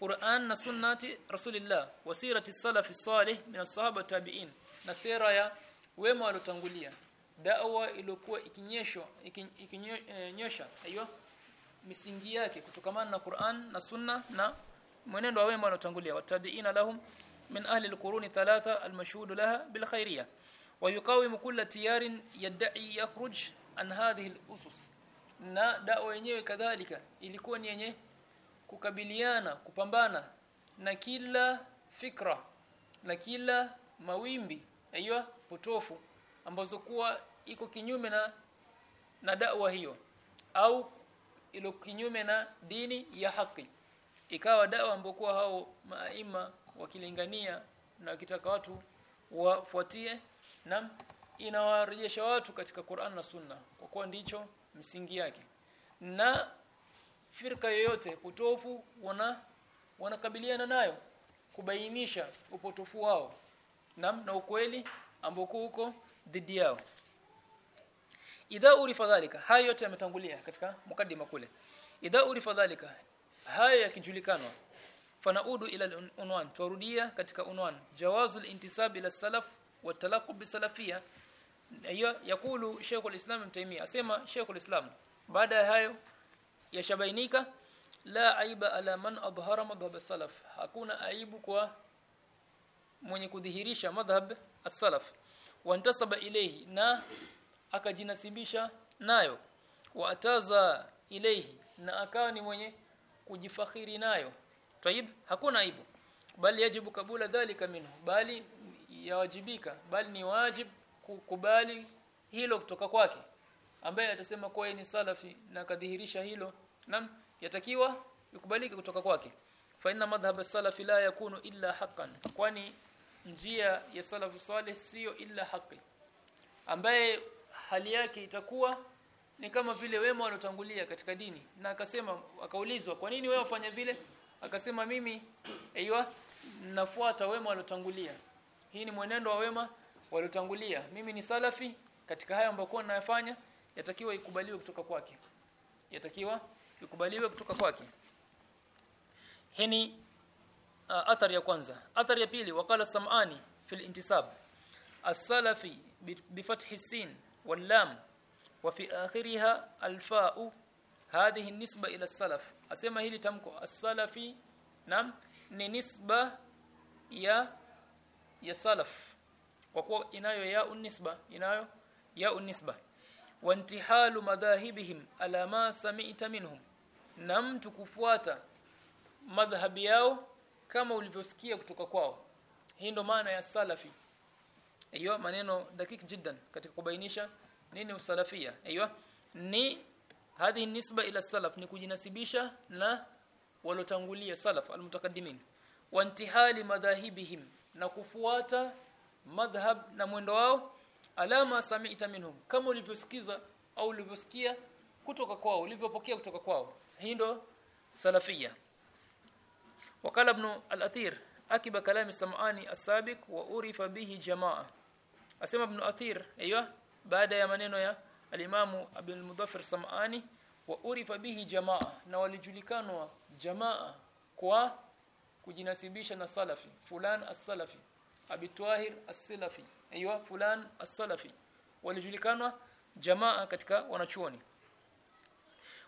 Qur'an na sunnati rasulillah wa salafi salih min as-sahaba tabi'in na sera ya wema waliotangulia da'wa iliyokuwa ikinyeshwa ikinyesha aiyo misingi yake kutokamana na Qur'an na sunna na mwenendo wa wema waliotangulia. Watabi'ina lahum min ahli al-quruni thalatha al-mashhud laha bil khairiyah wa yuqawimu kulla tiyarin yad'i yakhruj an hadhihi al-usus. Na da'wa yenyewe kadhalika ilikuwa ni yenye kukabiliana kupambana na kila fikra na kila mawimbi aiyo potofu ambazo kuwa iko kinyume na na da'wa hiyo au ilo kinyume na dini ya haki. Ikawa dawa ambokuwa hao maima wakilingania na wakitaka watu wafuatie na inawarejesha watu katika Qur'an na Sunna. Kwa kuwa ndicho msingi yake. Na firka yoyote potofu wana wanakabiliana nayo kubainisha upotofu wao na na ukweli ambao uko dhidi yao. Idha urifa dhalika hayo yote yametangulia katika mukaddima kule. Idha urifa dhalika hayo yakijulikanwa fanaudu ila unwan turudia katika unwan. Jawazul intisab ila salaf wa talaqub bisalafia hiyo yakulu Sheikh Ibn Taymiyyah asema Sheikh al-Islam baada ya hayo yashabainika la aiba ala man adhhara madhhab as-salaf. Hakuna aibu kwa mwenye kudhihirisha madhhab as-salaf. Wantasaba ilayhi na akajinasibisha nayo. Wa ataza ilayhi na akawa ni mwenye kujifakhiri nayo. Tayib hakuna aibu. Bali yajibu kabula dhalika minhu. Bali yawajibika. Bali ni wajib kukubali hilo kutoka kwake. Ambaye atasema kwa ni salafi na kadhihirisha hilo nam yatakiwa ikubalike kutoka kwake. Fa inna madhhab as-salafi la yakunu illa haqqan. Kwani njia ya salafu salih sio illa haki ambaye hali yake itakuwa ni kama vile wema walotangulia katika dini. Na akasema akaulizwa kwa nini wewe ufanye vile? Akasema mimi aiywa nafuata wema walotangulia hii ni mwenendo wa wema waliotangulia. Mimi ni salafi katika haya ambayo nayafanya yatakiwa ikubaliwe kutoka kwake. Yatakiwa ikubaliwe kutoka kwake. Hini uh, athari ya kwanza. Athari ya pili wakala samani fil intisab. As-salafi bifathi sin wal lam wa fi akhiriha al-fa'u hadhihi an-nisba ila as-salaf. Asema hili tamko as-salafi nam ni nisba ya ya salaf. Kwa kuwa inayo ya unisba inayo ya unisba wantihalu madhahibihim ala ma sami'ta minhum na mtu kufuata madhhabi yao kama ulivyosikia kutoka kwao. Hii ndo maana ya salafi. Aiyo maneno dakiki jiddan katika kubainisha nini usalafia. Aiyo ni hadhi nisba ila salaf ni kujinasibisha na walotangulia salaf almutakaddimin. Wa intihali madhahibihim na kufuata madhhab na mwendo wao alama sami'ta minhum. Kama ulivyosikiza au ulivyosikia kutoka kwao ulivyopokea kutoka kwao. Hii ndo salafia. Wakala ibn al-athir akiba kalami sam'ani asabiq wa urifa bihi jamaa. Asema ibn athir aywa baada ya maneno ya alimamu abdul mudaffir sam'ani wa urifa bihi jamaa na walijulikanwa jamaa kwa kujinasibisha na salafi fulan as-salafi abi as-salafi aywa fulan as-salafi. Walijulikanwa jamaa katika wanachuoni.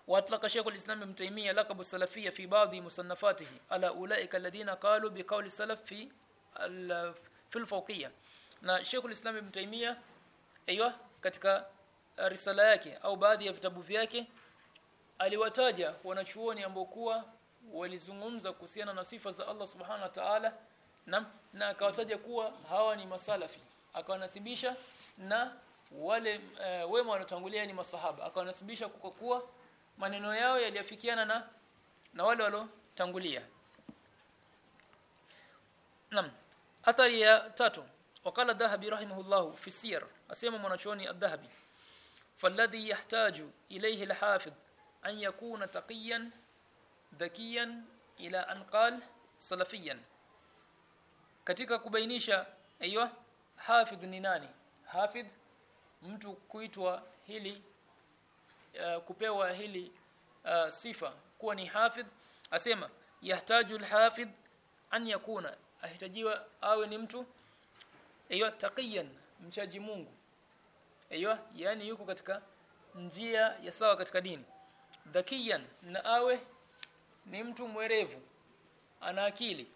واطلق شيخ الاسلام ابن تيميه لقب السلفيه في بعض مصنفاته على اولئك الذين قالوا بقول السلف في في الفوقيه na Sheikh al-Islam Ibn Taymiyyah aiywa katika risala yake au baadhi ya vitabu vyake aliwataja wanachuoni ambao kuwa walizungumza kuhusiana na sifa za Allah Subhanahu wa Ta'ala na na akawataja kuwa hawa ni masalafi akawanasibisha na wale uh, wema waliotangulia ni masahaba akawanasibisha kwa kuwa maneno yao yaliafikiana na na wale walotangulia nam athari ya tatu. Wakala dhahabi rahimahullah fi sir. Asema mwanachuoni adhahabi falladhi yahtaju ilayhi alhafidh an yakuna taqiyan dhakiyan ila an salafiyan. Katika kubainisha aiywa hafidh ni nani? Hafidh mtu kuitwa hili uh, kupewa hili uh, sifa kuwa ni hafidh asema yahtaju alhafidh an yakuna ahitajiwa awe ni mtu aiyo taqiyan mchaji Mungu aiyo yani yuko katika njia ya sawa katika dini. Dhakiyan na awe ni mtu mwerevu ana akili.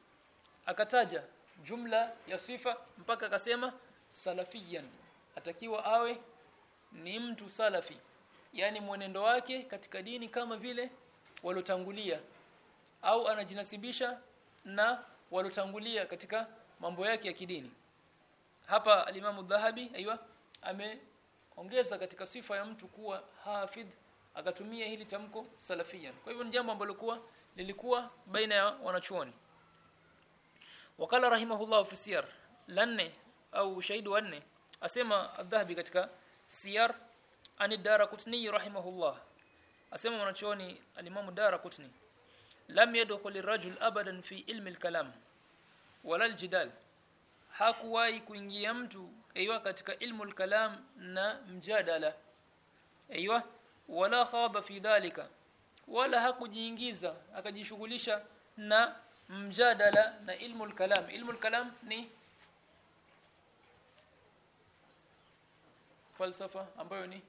Akataja jumla ya sifa mpaka akasema salafiyan atakiwa awe ni mtu salafi yani mwenendo wake katika dini kama vile walotangulia au anajinasibisha na walotangulia katika mambo yake ya kidini. Hapa alimamu dhahabi aiywa ameongeza katika sifa ya mtu kuwa hafidh akatumia hili tamko salafian kwa hivyo ni jambo ambalo kuwa lilikuwa baina ya wanachuoni. Wakala rahimahullah fi siyar lanne au shahidu wanne asema adhahabi katika siyar ani darakutni rahimahullah. Asema mwanachuoni alimamu darakutni lam yadkhul ar-rajul abadan fi ilmi al-kalam wala al-jidal. Hakuwahi kuingia mtu aiwa katika ilmu al-kalam na mjadala. Aiwa wala khaba fi dhalika. Wala hakujiingiza akajishughulisha na mjadala na ilmu al-kalam. Ilmu al-kalam ni falsafa ambayo ni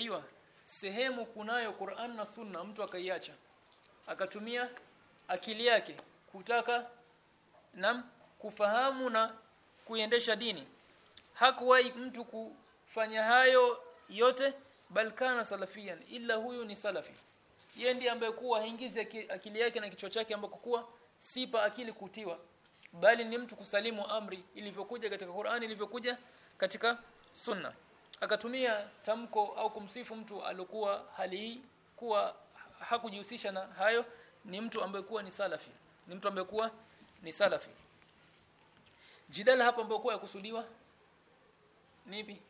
Aiywa sehemu kunayo Qur'an na Sunna mtu akaiacha. Akatumia akili yake kutaka nam kufahamu na kuendesha dini. Hakuwahi mtu kufanya hayo yote bal kana salafian ila huyu ni salafi. Yeye ndiye ambaye kuwa haingizi akili yake na kichwa chake ambako kuwa sipa akili kutiwa. Bali ni mtu kusalimu amri ilivyokuja katika quran ilivyokuja katika Sunna akatumia tamko au kumsifu mtu alokuwa hali hii kuwa hakujihusisha na hayo ni mtu ambaye kuwa ni salafi. Ni mtu ambaye kuwa ni salafi. Jidala hapa ambayo kuwa yakusudiwa nipi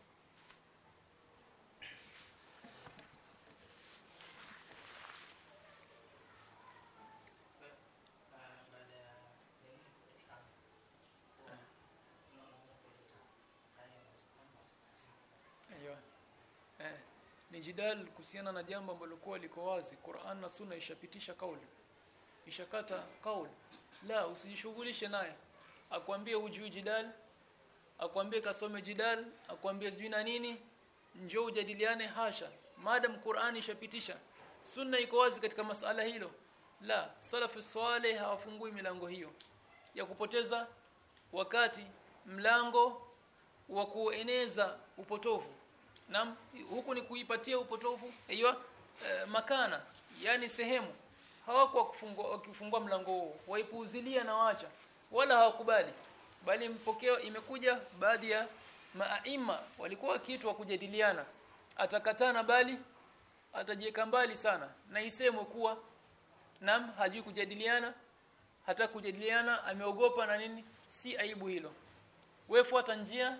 jidal kuhusiana na jambo ambalo kwa liko wazi. Qur'an na Sunna ishapitisha kauli. Ishakata kauli. La usijishughulishe naye. Akwambie ujui jidal akwambie kasome jidal akwambie sijui na nini. Njoo ujadiliane hasha. Madam Qur'an ishapitisha. Sunna iko wazi katika masala hilo. La salafu swale hawafungui milango hiyo. Ya kupoteza wakati mlango wa kueneza upotovu Naam, huku ni kuipatia upotofu aiyo e, makana, yani sehemu. Hawakuwa kufungua wakifungua mlango huo, waipuuzilia na wacha wala hawakubali. Bali mpokeo imekuja baadhi ya maaima walikuwa kitu wa kujadiliana. Atakatana bali atajieka mbali sana na isemwe kuwa nam hajui kujadiliana hata kujadiliana ameogopa na nini si aibu hilo wefuata fuata njia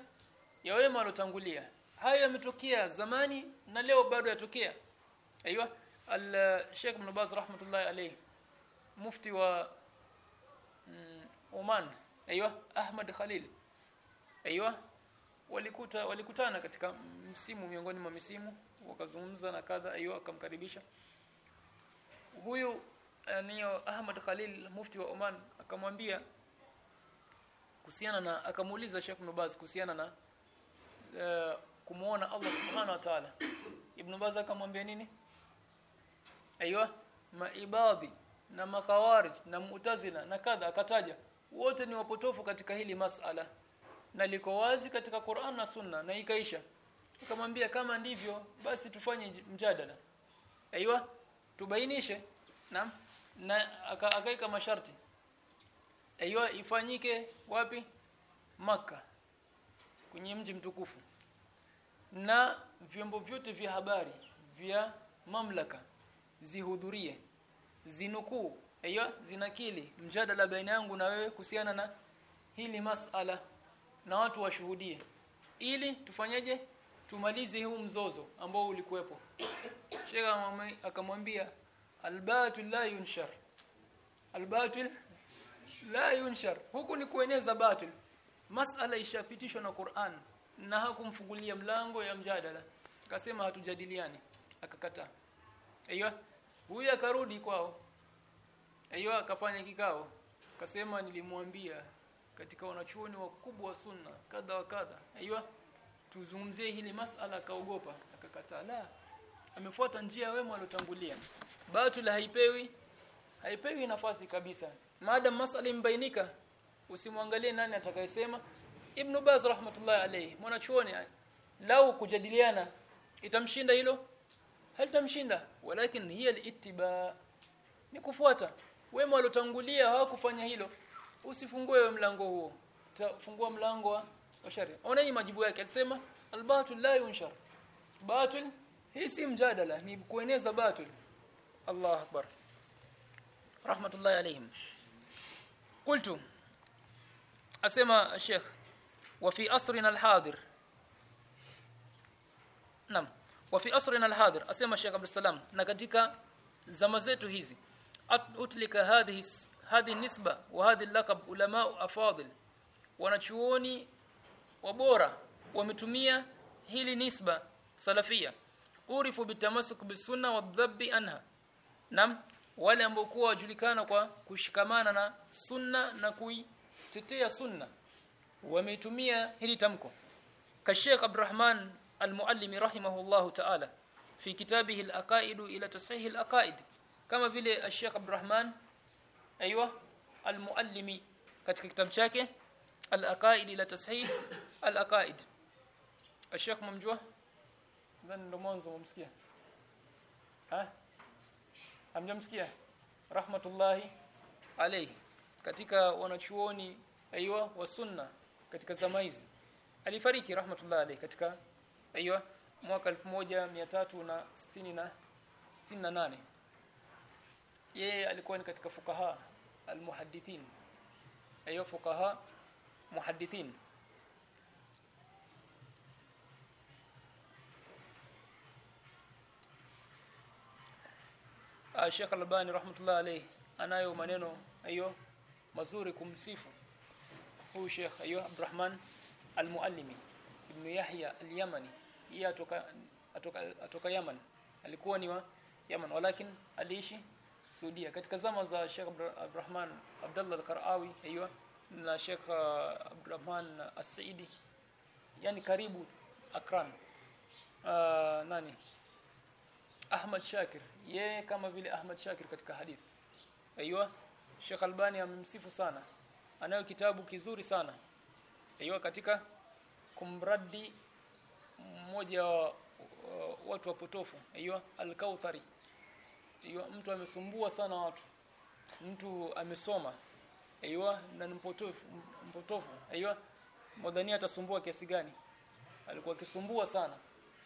ya wema walotangulia hayo yametokea zamani na leo bado yatokea. Aiywa al-Sheikh Ibn Baz rahmatullahi alayhi mufti wa mm, Oman. Aiywa Ahmad Khalil. Aiywa walikuta walikutana katika msimu miongoni mwa misimu wakazungumza na kadha aiywa akamkaribisha. Huyu niyo Ahmad Khalil mufti wa Oman akamwambia kuhusiana na akamuuliza Sheikh Ibn Baz kuhusiana na uh, kumuona Allah Subhanahu wa Ta'ala. Ibn Baz akamwambia nini? Aiywa maibadhi na makawarij na mu'tazila na kadha akataja. Wote ni wapotofu katika hili masala. Na liko wazi katika Qur'an na Sunna na ikaisha. Akamwambia kama ndivyo basi tufanye mjadala. Aiywa tubainishe. Na na akaika masharti. Aiywa ifanyike wapi? Maka kwenye mji mtukufu na vyombo vyote vya habari vya mamlaka zihudhurie zinukuu aiyo zinakili mjadala baina yangu na wewe kuhusiana na hili masala na watu washuhudie. Ili tufanyeje? Tumalize huu mzozo ambao ulikuwepo. Sheikh akamwambia albatul la yunshar. Albatul la yunshar. Huku ni kueneza batil. Masala ishapitishwa na Qur'an na hakumfungulia mlango ya mjadala. Akasema hatujadiliani. Akakataa. Aiyo huyu akarudi kwao. Aiyo akafanya kikao. Akasema nilimwambia katika wanachuoni wakubwa wa sunna kadha wa kadha. Aiyo tuzungumzie hili masala. Akaogopa. Akakataa. La amefuata njia wema waliotangulia batul haipewi haipewi nafasi kabisa. Maadam masala imbainika usimwangalie nani atakayesema Ibn Baz rahmatullahi alayhi mwanachuoni lau kujadiliana itamshinda hilo? Halitamshinda. Walakin hiya alittiba. Ni kufuata. Wema waliotangulia hawakufanya hilo. Usifungue mlango huo. Tafungua mlango wa shari oneni majibu yake. Alisema albatul la yunshar. Batul hii si mjadala ni kueneza batul. Allah akbar. Rahmatullahi alayhim. Qultu asema sheikh وفي عصرنا الحاضر نعم وفي عصرنا الحاضر اسمع الشيخ عبد السلام na katika zama zetu hizi utlika hadhihi hadhi nisba wa hadhi lakab ulama afadil wanachuoni wabora wametumia hili nisba salafia urifu bitamasuk bisunna wadhabbi anha nam wale ambao kuwa wajulikana kwa kushikamana na sunna na kuitetea sunna wameitumia hili tamko. Ka Sheikh Abdurrahman Al-Muallimi rahimahullah ta'ala fi kitabihi al-aqaid ila tasihih al-aqaid. Kama vile Sheikh Abdurrahman aiywa Al-Muallimi katika kitabu chake al-aqaid ila tasihih al-aqaid. Sheikh ndani ndo mwanzo mumsikia ha? Hamjamsikia? Rahmatullahi alayhi. Katika wanachuoni aiywa wa sunna katika zama hizi. Alifariki rahmatullahi alayhi katika aiywa mwaka 1368 yeye alikuwa ni katika fukaha almuhaddithin. Aiywa fukaha muhaddithin. Sheikh Albani rahmatullah alayhi anayo maneno ayo mazuri kumsifu huyu Sheikh Ayub Abdurrahman Al-Muallimi Ibn Yahya Al-Yamani. Yeye atoka atoka atoka Yaman. Alikuwa ni wa Yaman walakin aliishi Saudia. Katika zama za Sheikh Abdurrahman Abdullah Al-Qarawi aywa na Sheikh Abdurrahman As-Saidi yani karibu akran. Uh, nani? Ahmad Shakir. Yeye kama vile Ahmad Shakir katika hadithi. Aiywa Sheikh Albani amemsifu sana anayo kitabu kizuri sana. Aiywa katika kumradi mmoja wa watu wapotofu potofu. Al-Kauthari aiywa mtu amesumbua sana watu. Mtu amesoma. Aiywa na mpotofu mpotofu. Aiywa mwadhania atasumbua kiasi gani? Alikuwa akisumbua sana.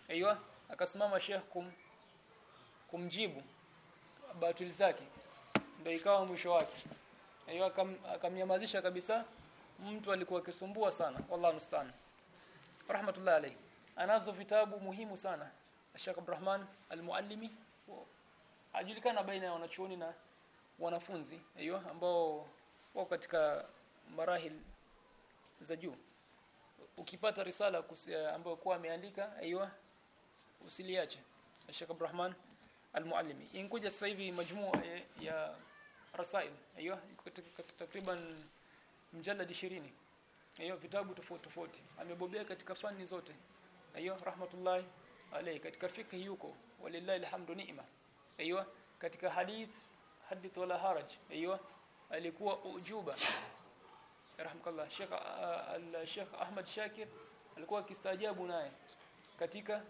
Aiywa akasimama Sheikh kum kumjibu batili zake. Ndio ikawa mwisho wake hiyo akamnyamazisha kabisa mtu alikuwa akisumbua sana. Wallahu musta'an. Rahmatullahi alayhi. Anazo vitabu muhimu sana. Sheikh Abdurrahman Al-Muallimi. Ajulikana baina ya wanachuoni na wanafunzi hiyo ambao wako katika marahil za juu. Ukipata risala kusi- eh, ambayo kwa ameandika aiywa usiliache. Sheikh Abdurrahman Al-Muallimi. Inkuja sasa hivi majmua ya, ya rasail. Aiyo takriban mjalad 20 aiyo vitabu tofauti tofauti. Amebobea katika fani zote. Aiyo rahmatullahi alayhi. Katika fikhi yuko walillahi alhamdu ni'ma. Aiyo katika hadith hadith wala haraj. Aiyo alikuwa ujuba. Rahmakallah Sheikh al-Sheikh Ahmad Shakir alikuwa akistaajabu naye katika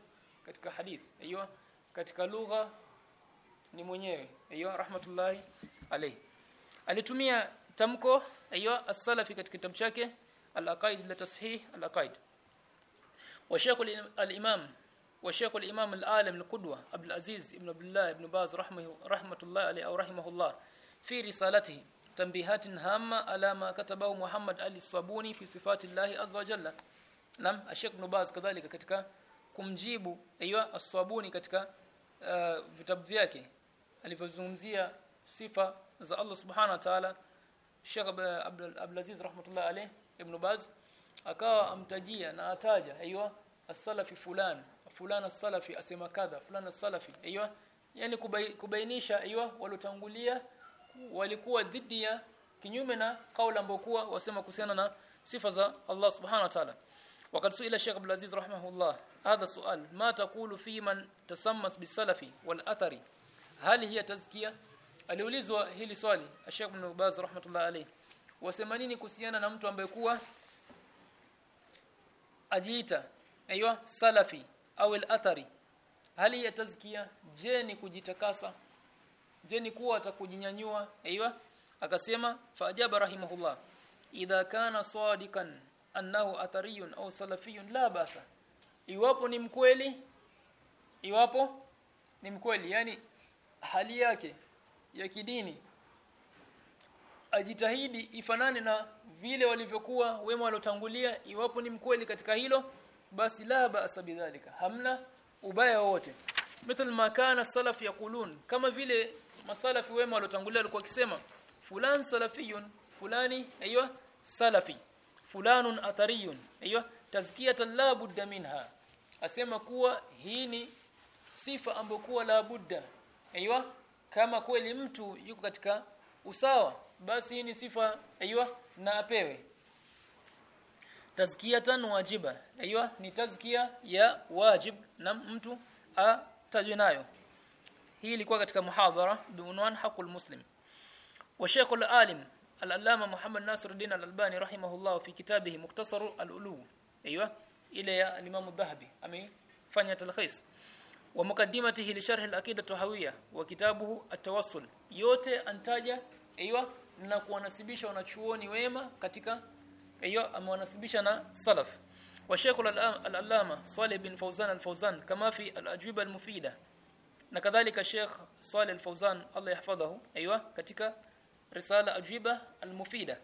katika hadith. Aiyo katika lugha ni mwenyewe. Aiyo rahmatullahi alayhi alitumia tamko aiywa as-salafi katika kitabu chake al-aqaid la tashih al-aqaid wa Sheikh al-Imam wa Sheikh al-Imam al-Alim al-Qudwa Abdul Aziz ibn Abdullah ibn Baz rahmahu rahmatullahi alayhi au rahimahullah fi risalatihi تنبيهات هامة على ما كتبه محمد علي الصابوني في صفات الله عز وجل نعم الشيخ ابن باز كذلك katika kumjibu aiywa as-sabuni katika uh, vitabu vyake alivyozungumzia sifa za Allah subhanahu wa ta'ala Sheikh Abdul Aziz rahmatullah alayh ibn Baz akawa amtajia na ataja aiywa as-salafi fulan fulan as-salafi asema kadha fulan as-salafi aiywa yani kubai, kubainisha aiywa walotangulia walikuwa dhidi ya kinyume na kaula ambayo kuwa wasema kuhusiana na sifa za Allah subhanahu wa ta'ala وقد سئل الشيخ عبد العزيز رحمه الله هذا السؤال ما تقول في من تسمس بالسلف والاثر هل هي تزكيه aliulizwa hili swali Sheikh Ibn Baz rahmatullah alayhi. Wasema nini kuhusiana na mtu ambaye kuwa ajiita aiywa salafi au al-athari? Hali ya tazkia je ni kujitakasa? Je ni kuwa atakujinyanyua? Aiywa akasema faajaba rahimahullah idha kana sadikan annahu athariyun au salafiyun la basa. Iwapo ni mkweli iwapo ni mkweli yani hali yake ya kidini. Ajitahidi ifanane na vile walivyokuwa wema waliotangulia. Iwapo ni mkweli katika hilo basi la ba'sa bidhalika. Hamna ubaya wote mithal ma kana salaf yaqulun kama vile masalafi wema waliotangulia walikuwa kisema fulan salafiyun fulani aiywa salafi. Fulanun athariyun aiywa tazkiyatan la budda minha. Asema kuwa hii ni sifa ambokuwa la budda aiywa kama kweli mtu yuko katika usawa basi hii ni sifa aiywa na apewe. Tazkiyatan wajiba. Aiywa ni tazkia ya wajib na mtu atajwe nayo. Hii ilikuwa katika muhadhara biunwan haqul muslim. Wa shaykh al-Alim al-Allama Muhammad Nasiruddin al-Albani rahimahullah fi kitabihi Mukhtasar al-Ulu aiywa ile ya Imam al-Dhahabi amefanya talkhis wa mukaddimatihi li sharh al-aqida tahawiyya wa kitabuhu at-tawassul. Yote antaja aiywa na kuwanasibisha wanachuoni wema katika aiywa amewanasibisha na salaf. Wa Sheikh al-Allama Salih bin Fawzan al-Fawzan kama fi al-ajwiba al-mufida. Na kadhalika Sheikh Salih al-Fawzan Allah yahfadhahu aiywa katika risala ajwiba al-mufida.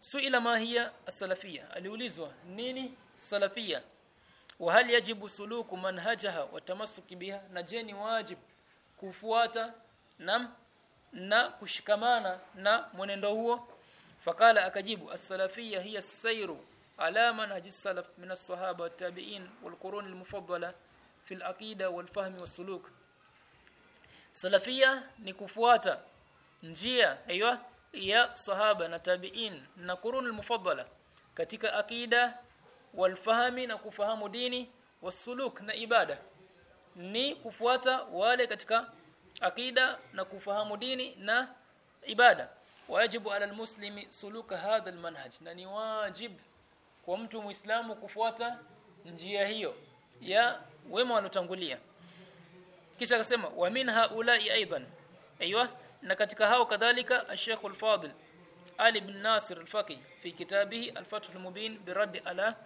Suila ma hiya as-salafiyya. Aliulizwa nini salafiyya wa hal yajibu suluku manhajaha wa tamassuki biha? Na je ni wajib kufuata na na kushikamana na mwenendo huo? Fakala akajibu as-salafiyya hiya as-sayru ala manhaji salaf min as-sahaba wa tabiin wal-qurun al-mufaddala fi al-aqida wal-fahm was-suluk salafiyya ni kufuata njia aiywa ya sahaba na tabi'in na qurun al-mufaddala katika akida walfahami na kufahamu dini wasuluk na ibada. Ni kufuata wale katika akida na kufahamu dini na ibada. Wajibu ala almuslimi suluka hadha almanhaj. Na ni wajib kwa mtu muislamu kufuata njia hiyo ya wema walotangulia kisha akasema wa min haula'i aidan. Aiywa na katika hao kadhalika ash-sheikh al-Fadil Ali bin Nasir al-Faqih fi kitabihi al-Fath al-Mubin birad ala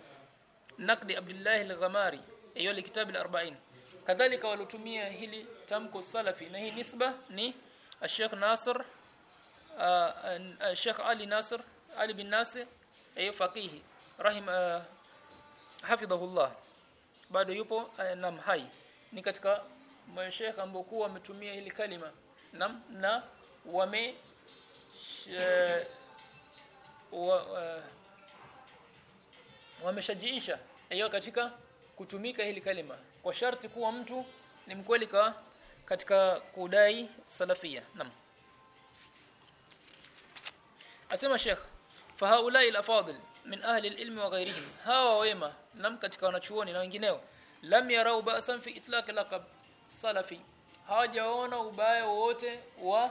naqdi Abdullah al-Ghamari aiywa kitab al-40 kadhalika walotumia hili tamko salafi na hii nisba ni al-Sheikh Nasir al-Sheikh Ali Nasir Ali bin Nasir aiywa faqih rahim hafidhahullah bado yupo nam hai ni katika mashaikh ambao kuwa wametumia hili kalima na na wame wa, wa wameshajiisha. Hiyo katika kutumika hili kalima. Kwa sharti kuwa mtu ni mkweli kwa katika kudai salafia. Naam. Asema Sheikh fahaulai al-afadil min ahli al-ilm wa ghayrihim. Hawa wema nam katika wanachuoni na wengineo lam yarau ba'san fi itlaq laqab salafi. Hawajaona ubaya wote wa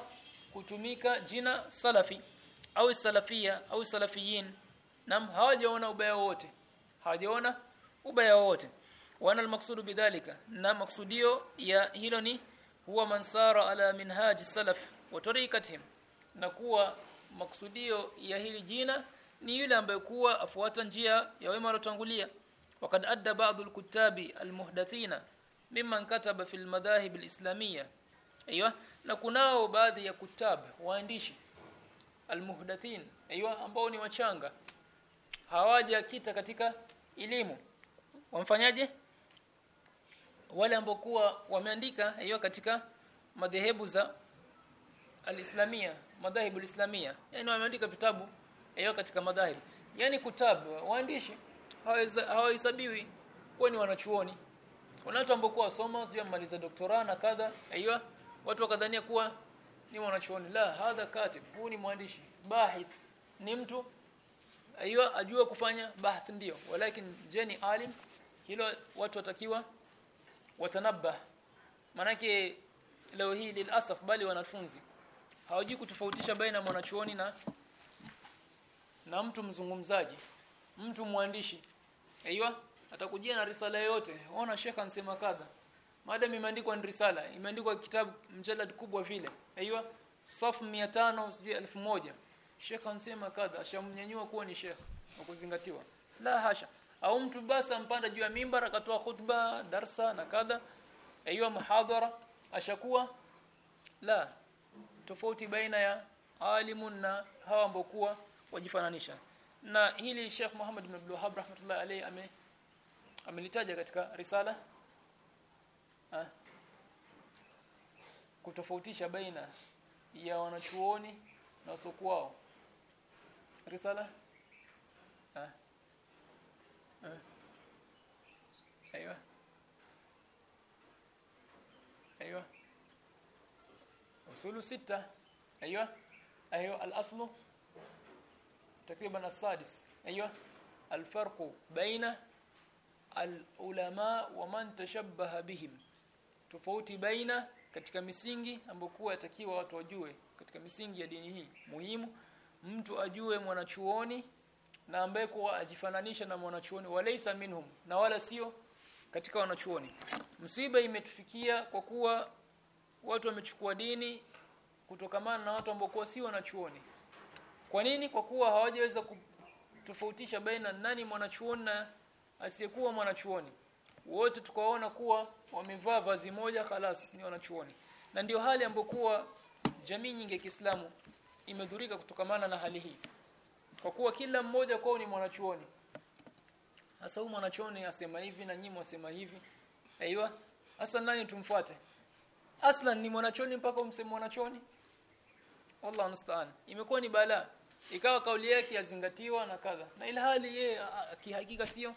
kutumika jina salafi au salafia au salafiyin nam hawajaona ubaya wote hawajaona ubaya wote wana almaqsudu bidhalika na maksudio ya hilo ni huwa mansara ala minhaji salaf wa tariqatihim na kuwa maksudio ya hili jina ni yule ambaye kuwa afuata njia ya wema waliotangulia وقد ادى بعض الكتاب المحدثين ممن كتب في المذاهب الاسلاميه ايوه na kunao baadhi ya kutab waandishi almuhdathin ambao ni wachanga. Hawajakita katika elimu. Wamfanyaje? Wale ambao kuwa wameandika hiyo katika madhehebu za alislamia madhahibu alislamia yani wameandika vitabu hiyo katika madhahibu yani kutabu waandishi hawahesabiwi kuwa ni wanachuoni. Kuna watu ambao kuwa wasoma sio maliza doktora na kadha hiyo watu wakadhania kuwa ni wanachuoni la hadha katib huu ni mwandishi. Bahith ni mtu aiyo ajua kufanya bahth ndio. Walakin jeni alim? Hilo watu watakiwa watanabba manake leo hii lilasaf bali wanafunzi. Hawajui kutofautisha baina mwanachuoni na na mtu mzungumzaji. Mtu mwandishi. Aiyo atakujia na risala yote ona shekha ansema kadha madam imeandikwa ni risala imeandikwa kitabu mjalad kubwa vile. Aiywa safu 500 sijui 1000 Sheikh ansema kadha ashamnyanyua kuwa ni sheikh na kuzingatiwa. La hasha. Au mtu basi ampanda juu ya mimbar akatoa khutba darsa na kadha. Aiywa muhadhara ashakuwa? La. Tofauti baina ya alimun na hawa ambao kuwa wajifananisha. Na hili Sheikh Muhammad ibn Abdul Wahhab rahmatullahi alayhi ame amelitaja katika risala ha? kutofautisha baina ya wanachuoni na wasokuwao risala? Ha? ha? أيوه أيوه اصول سته أيوه أيوه الاصل تقريبا السادس أيوه الفرق بين العلماء ومن تشبه بهم tofauti baina katika misingi ambokuwa yatakiwa watu wajue katika misingi ya dini hii muhimu. Mtu ajue mwanachuoni na ambaye kuwa ajifananisha na mwanachuoni walaysa minhum na wala sio katika wanachuoni. Msiba imetufikia kwa kuwa watu wamechukua dini kutokamana na watu ambao si wanachuoni. Kwa nini? Kwa kuwa hawajaweza kutofautisha baina nani mwanachuoni na asiyekuwa mwanachuoni. Wote tukaona kuwa wamevaa vazi moja khalas ni wanachuoni. Na ndio hali ambokuwa jamii nyingi ya Kiislamu imedhurika kutokamana na hali hii. Kwa kuwa kila mmoja kwao ni mwanachuoni. Hasa huyu mwanachuoni asema hivi na nyinyi mwasema hivi. Aiywa hasa nani tumfuate? Aslan ni mwanachuoni mpaka umseme mwanachuoni? Allah musta'an. Imekuwa ni bala ikawa kauli yake yazingatiwa na kadha. Na ila hali yeye kihakika sio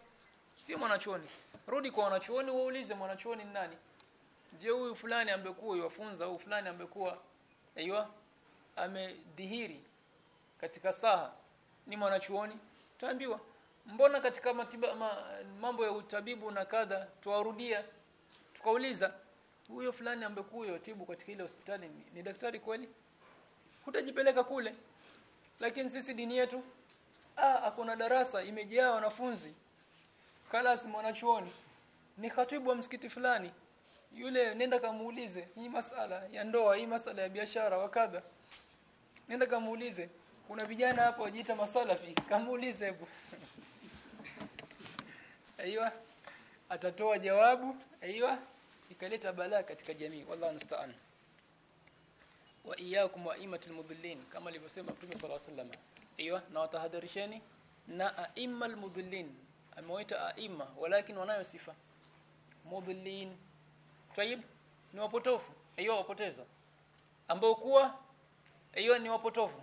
sio mwanachuoni. Rudi kwa wanachuoni waulize mwanachuoni ni nani. Je huyu fulani ambekuwa yuwafunza huyu fulani ambekuwa aiywa amedhihiri katika saha. Ni mwanachuoni. Tutaambiwa mbona katika matiba, ma, mambo ya utabibu na kadha tuwarudia tukauliza huyo fulani ambekuwa yatibu katika ile hospitali ni, ni daktari kweli? Hutajipeleka kule. Lakini sisi dini yetu ah akona darasa imejaa wanafunzi kalas mwanachuoni ni khatibu wa msikiti fulani yule nenda kamuulize hii masala ya ndoa hii masala ya biashara wakadha nenda kamuulize kuna vijana hapo wajiita masalafi kamuulize hebu aiywa atatoa jawabu aiywa ikaleta balaa katika jamii wallahu musta'an wa iyyakum wa imatul mudillin kama alivyosema Mtume صلى الله عليه وسلم aiywa na watahadharisheni na aimmal mudillin amewaita aima walakin wanayo sifa. Mudhillin. Tayib ni wapotofu. Hiyo wapoteza. Ambao kuwa hiyo ni wapotofu.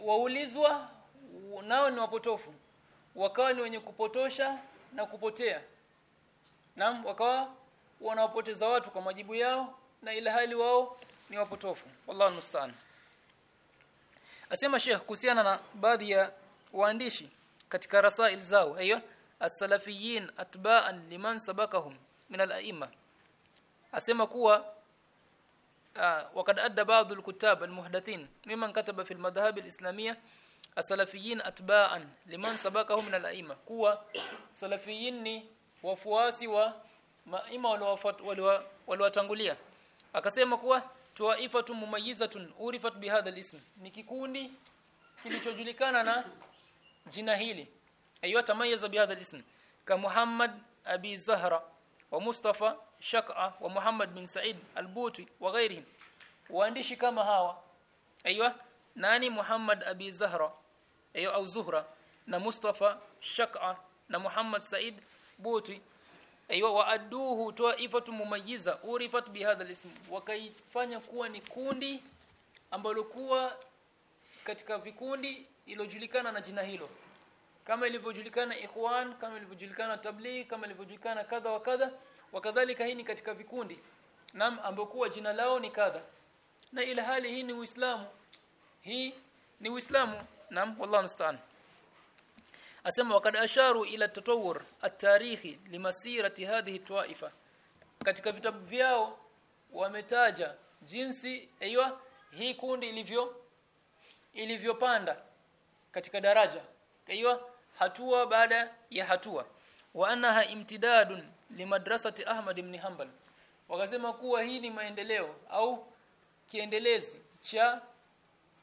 Waulizwa nao ni wapotofu. Wakawa ni wenye kupotosha na kupotea. Naam wakawa wanawapoteza watu kwa majibu yao na ila hali wao ni wapotofu. Wallahu musta'an. Asema Sheikh kuhusiana na baadhi ya waandishi katika rasail zao aiyo as-salafiyin atba'an liman sabakahum min al-a'imma asema kuwa وقد ادى بعض الكتاب المحدثين ممن كتب في المذاهب الاسلاميه السلفيين اتباعا لمن سبقهم من الائمه kuwa salafiyin ni wafuasi wa maima waliowatangulia akasema kuwa tuaifatun mumayyizatun urifat bihadha alism ni kikundi kilichojulikana na jina hili ayo tamayaza bihadha alism ka Muhammad Abi Zahra wa Mustafa Shak'a wa Muhammad bin Said al-Buti wa ghairihim. Waandishi kama hawa aiywa nani Muhammad Abi Zahra ayo au Zuhra na Mustafa Shak'a na Muhammad Said Buti aiywa waaduhu taifatu mumayyiza urifat bihadha alism wakaifanya kuwa ni kundi ambalo kuwa katika vikundi ilojulikana na jina hilo. Kama ilivyojulikana ikhwan kama ilivyojulikana tabligh kama ilivyojulikana kadha wa kadha wakadhalika hii ni katika vikundi. Nam ambokuwa jina lao ni kadha. Na ila hali hii ni uislamu. Hii ni uislamu. Nam wallahu musta'an. Asema wakad asharu ila tatawur at-tarikhi limasirati hadhihi tawaifa katika vitabu vyao wametaja jinsi aiywa hii kundi ilivyo ilivyopanda katika daraja. Kaiwa hatua baada ya hatua. Wa annaha imtidadun limadrasati Ahmad ibn Hanbal. Wakasema kuwa hii ni maendeleo au kiendelezi cha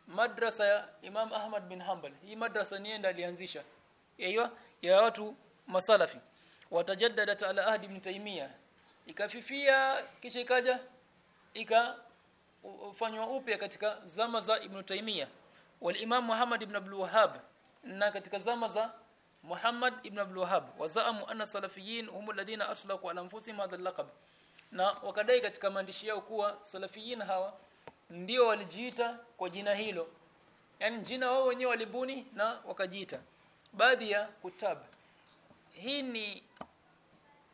madrasa ya Imam Ahmad bin Hanbal. Hii madrasa nienda alianzisha. Aiywa ya watu masalafi. Watajaddadat ala ahdi ibn Taymiyyah ikafifia kisha ikaja ikafanywa upya katika zama za Ibn Taymiyyah wal Imam Muhammad ibn Abdul Wahhab na katika zama za Muhammad ibn Abdul Wahhab wazaamu anna salafiyin hum alladhina aslaqu ala anfusihim hadha al-laqab na wakadai katika maandishi yao kuwa salafiyin hawa ndio walijiita kwa jina hilo. Yani jina wao wenyewe walibuni na wakajiita. Baadhi ya kutab. Hii ni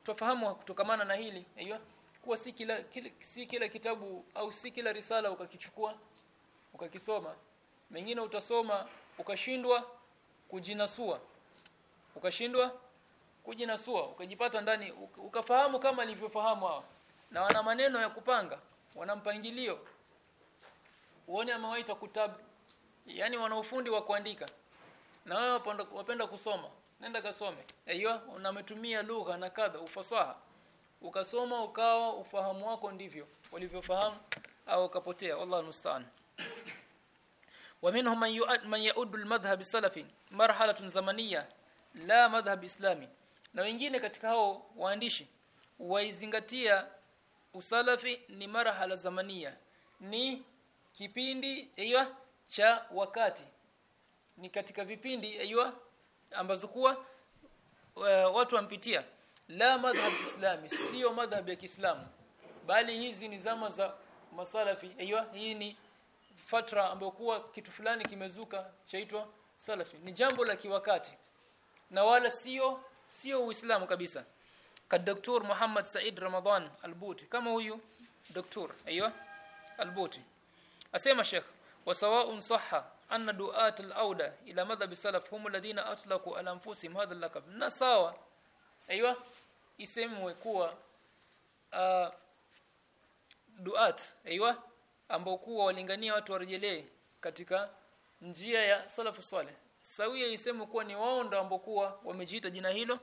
tofahamu kutokamana na hili. Aiyo kuwa si kila, kila si kila kitabu au si kila risala ukakichukua ukakisoma mengine utasoma ukashindwa kujinasua. Ukashindwa kujinasua ukajipata ndani ukafahamu kama alivyofahamu hawa. Na wana maneno ya kupanga wana mpangilio. Uone amewaita kutabu. Yani wana ufundi wa kuandika. Na wao wapenda kusoma. Nenda kasome. Aiyo unametumia lugha na kadha ufasaha. Ukasoma ukawa ufahamu wako ndivyo. Walivyofahamu au ukapotea. Wallahu musta'an wa minhum man yu'ad man yaudu almadhhab salafi marhalatun zamaniyya la madhhab islami na wengine katika hao waandishi waizingatia usalafi ni marhala zamania ni kipindi aiywa cha wakati. Ni katika vipindi aiywa ambazo kuwa eh, watu wampitia. La madhhab islami sio madhhab ya Kiislamu. Bali hizi ni zama za masalafi aiywa hii ni fatra ambayo kuwa kitu fulani kimezuka chaitwa salafi ni jambo la kiwakati na wala sio sio uislamu kabisa ka Dr. Muhammad Said Ramadan Albuti kama huyu Dr. aiyo Albuti asema Sheikh wa sawa'un sahha anna du'at al-awda ila madhhab salaf hum alladhina atlaqu ala anfusihim hadha al-laqab na sawa aiyo isemwe kuwa uh, duat aiyo ambao kuwa walingania watu warejelee katika njia ya salafu saleh sawia iseme kuwa ni wao ndio ambao kuwa wamejiita jina hilo.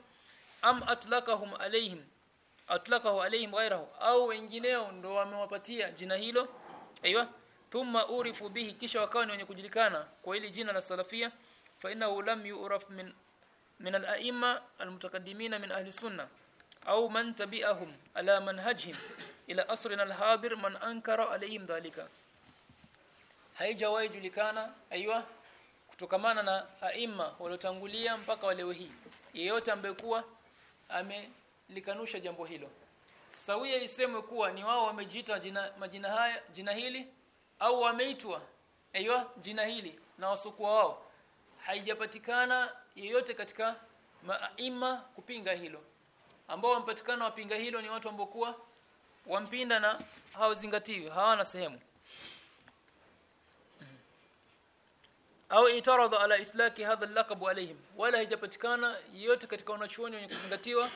Am atlakahum alaihim atlakahu alaihim ghairahu au wengineo ndio wamewapatia jina hilo. Aiywa thumma urifu bihi kisha wakawa ni wenye kujulikana kwa hili jina la salafia. Fa innahu lam yu'raf min min al-a'imma al-mutaqaddimin min ahli sunna au man tabi'ahum ala manhajihim ila asrina al-hadir man ankara alayhim dhalika. Haijawahi julikana aiywa kutokamana na aima waliotangulia mpaka wa leo hii. Yeyote ambaye kuwa amelikanusha jambo hilo. Sawia isemwe kuwa ni wao wamejiita jina majina haya jina hili au wameitwa aiywa jina hili na wasukua wao. Haijapatikana yeyote katika maima kupinga hilo. Ambao wampatikana wapinga hilo ni watu ambao wampinda na hawazingatiwi hawana sehemu. Au itaradha ala itlaki hadha al-laqab alayhim. Wala haijapatikana yote katika wanachuoni wenye kuzingatiwa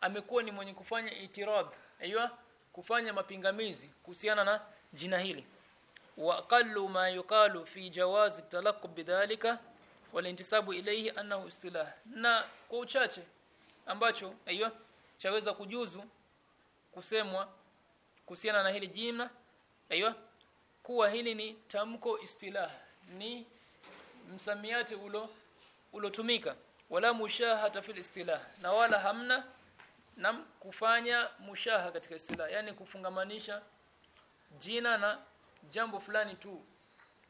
amekuwa ni mwenye kufanya itirad aiywa kufanya mapingamizi kuhusiana na jina hili. Wa qallu ma yuqalu fi jawaz at-talaqqub bidhalika walintisabu ilayhi annahu istilah. Na kwa uchache ambacho aiywa chaweza kujuzu kusemwa kuhusiana na hili jina. Aiyo kuwa hili ni tamko istilah ni msamiati ulo ulotumika. Wala mushahata fil istilah na wala hamna nam kufanya mushaha katika istilah. Yani kufungamanisha jina na jambo fulani tu.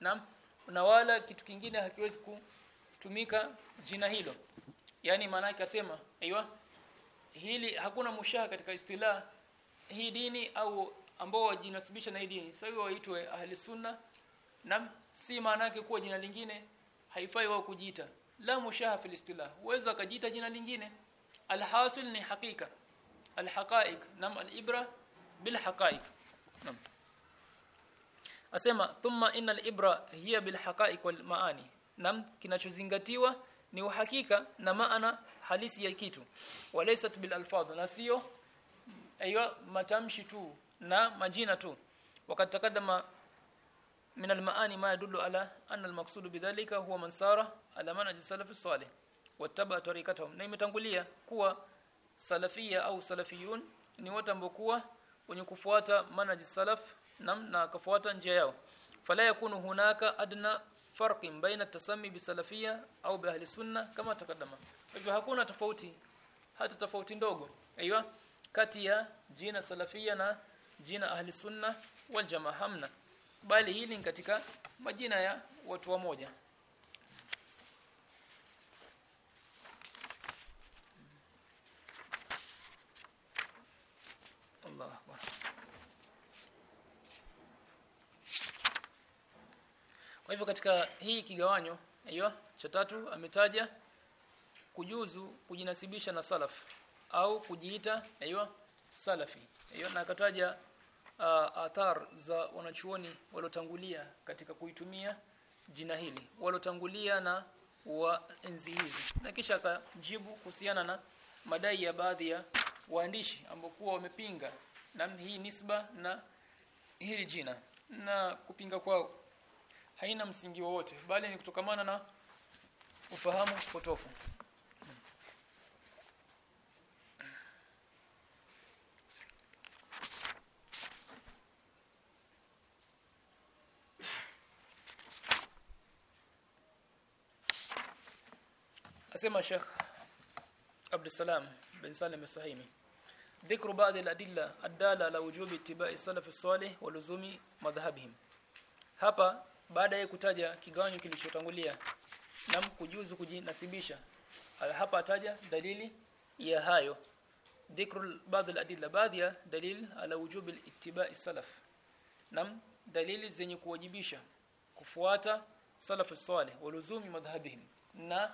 Nam na wala kitu kingine hakiwezi kutumika jina hilo. Yani maana yake asema aiywa hili hakuna mushaha katika istilah hii dini au ambao wajinasibisha na hii dini. Sasa waitwe ahli sunna. Na si maana yake kuwa jina lingine haifai wao kujiita. La mushaha fil istilah. Uweza akajiita jina lingine. Alhasil ni hakika. Alhaqaiq. Nam alibra bil haqaiq. Nam asema thumma inna alibra hiya bil haqaiq wal maani. Nam kinachozingatiwa ni uhakika na maana halisi ya kitu. Walaysat bil alfadh na sio ayo matamshi tu na majina tu. Wakati takadama min almaani ma yadullu ala anna almaqsud bidhalika huwa man sara ala manhaj salaf salih wattaba tariqatahum. Na imetangulia kuwa salafia au salafiyun ni watu ambao kuwa wenye kufuata manhaj salaf namna kufuata njia yao. Fala yakunu hunaka adna farqin baina tasami bisalafia au bi ahli sunna kama takadama hivyo hakuna tofauti hata tofauti ndogo. Aiywa kati ya jina salafia na jina ahli sunna wal hamna. Bali hili ni katika majina ya watu wamoja Allah akbar. Kwa hivyo katika hii kigawanyo hiyo cha tatu ametaja kujuzu kujinasibisha na salaf au kujiita aiyo salafi. Hiyo na akataja uh, athar za wanachuoni waliotangulia katika kuitumia jina hili. Waliotangulia na wa enzi hizi. Na kisha akajibu kuhusiana na madai ya baadhi ya waandishi ambao kuwa wamepinga na hii nisba na hili jina. Na kupinga kwao haina msingi wowote bali ni kutokamana na ufahamu potofu asema Sheikh Abdul Salam bin Salim Sahimi ذكر بعض الأدلة الدالة على وجوب اتباع السلف الصالح ولزوم مذهبهم hapa baada ya kutaja kigawanyo kilichotangulia na kujuzu kujinasibisha hapa ataja dalili ya hayo dhikru baadhi al-adilla baadhi ya dalil ala wujub al-ittiba' salaf nam dalili zenye kuwajibisha kufuata salaf salih waluzumi madhhabihim na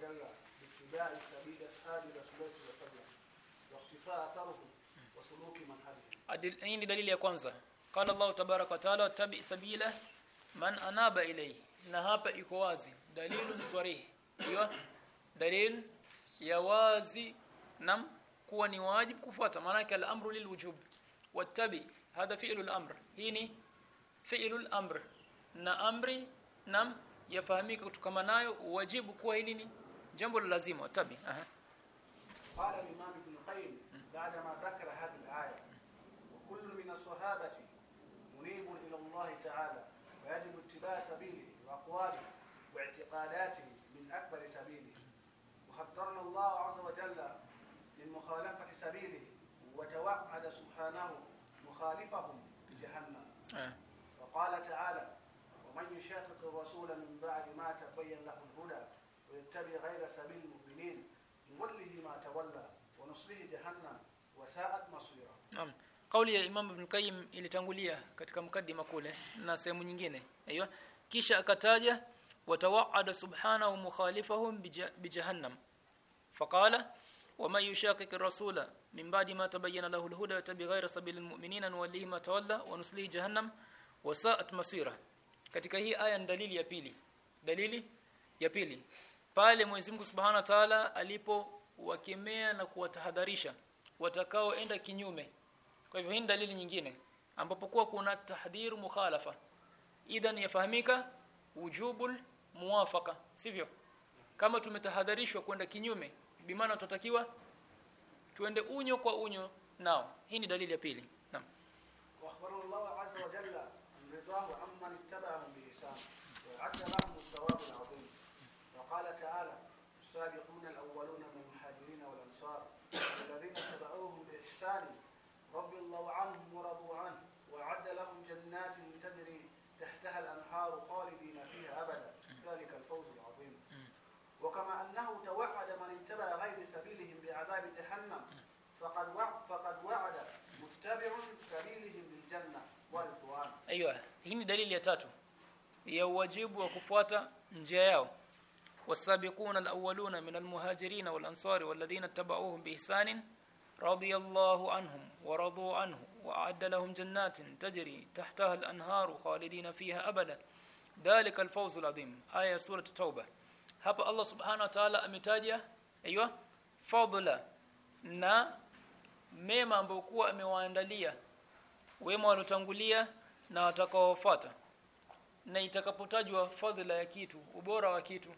وجل باتباع سبيل أصحاب رسول الله صلى الله عليه وسلم واقتفاء أثرهم وسلوك منهجهم Adil, hii ni dalili ya kwanza qala Allah tabaraka wa taala tabi sabila man anaba ilay na hapa iko wazi dalilu sarih hiyo dalil ya wazi nam kuwa ni wajib kufuata maana yake al-amru lilwujub wattabi hadha fi'lu al-amr hii ni fi'lu al-amr na amri nam yafahamika kutokana nayo wajibu kuwa hili ni la lazima tabi aha قال الإمام ابن القيم بعدما ذكر هذه الآية وكل من الصحابة منيب إلى الله تعالى ويجب اتباع سبيله وأقواله واعتقاداته من أكبر سبيله. حذرنا الله عز وجل من مخالفة سبيله وتوعد سبحانه مخالفهم بجهنم eh. فقال تعالى ومن يشاقق الرسول من بعد ما تبين له الهدى ويتبع غير سبيل المؤمنين نوله ما تولى ونصله جهنم وساءت مصيرا Naam. Kauli ya Imam Ibn Qayyim ilitangulia katika mkadima kule na sehemu nyingine. Aiyo. Kisha akataja watawaada subhanahu mukhalifahum bija- bijahannam. Faqala ومن يشاقق الرسول من بعد ما تبين له الهدى ويتبع غير سبيل المؤمنين نوليه ما تولى ونصليه جهنم وساءت مصيره katika hii aya ni dalili ya pili dalili ya pili pale Mwenyezi Mungu Subhanahu wa Ta'ala alipowakemea na kuwatahadharisha watakaoenda kinyume. Kwa hivyo hii dalili nyingine ambapo kuwa kuna tahdhiru mukhalafa. Idhan yafahamika wujubul muwafaka sivyo? Kama tumetahadharishwa kwenda kinyume bimaana tutatakiwa tuende unyo kwa unyo nao. Hii ni dalili ya pili. Naam. Wa akhbarallahu azza wa jalla ridahu amman السابقون الأولون من المهاجرين والأنصار والذين اتبعوهم بإحسان رضي الله عنهم ورضوا عنه وأعد لهم جنات تجري تحتها الأنهار خالدين فيها أبدا. ذلك الفوز العظيم. وكما أنه توعد من اتبع غير سبيلهم بعذاب جهنم فقد وعد, فقد وعد متبع سبيلهم بالجنة ورضوان Aiyo, hii ni dalili ya tatu ya wajibu wa kufuata. Wasabiquna alawwaluna min almuhajirin walansari walladhina tabauhum biihsanin radiyallahu anhum wa radu anhu wa a'adda lahum jannatin tajri tahtaha al-anharu khalidina fiha abada. Dhalika al-fawz al-azim. Aya surah at-Tauba. Hapa Allah subhanahu wa ta'ala ametaja aiyo fadla na mema ambayo kuwa amewaandalia wema waliotangulia na watakaofuata na itakapotajwa fadhila ya kitu ubora wa kitu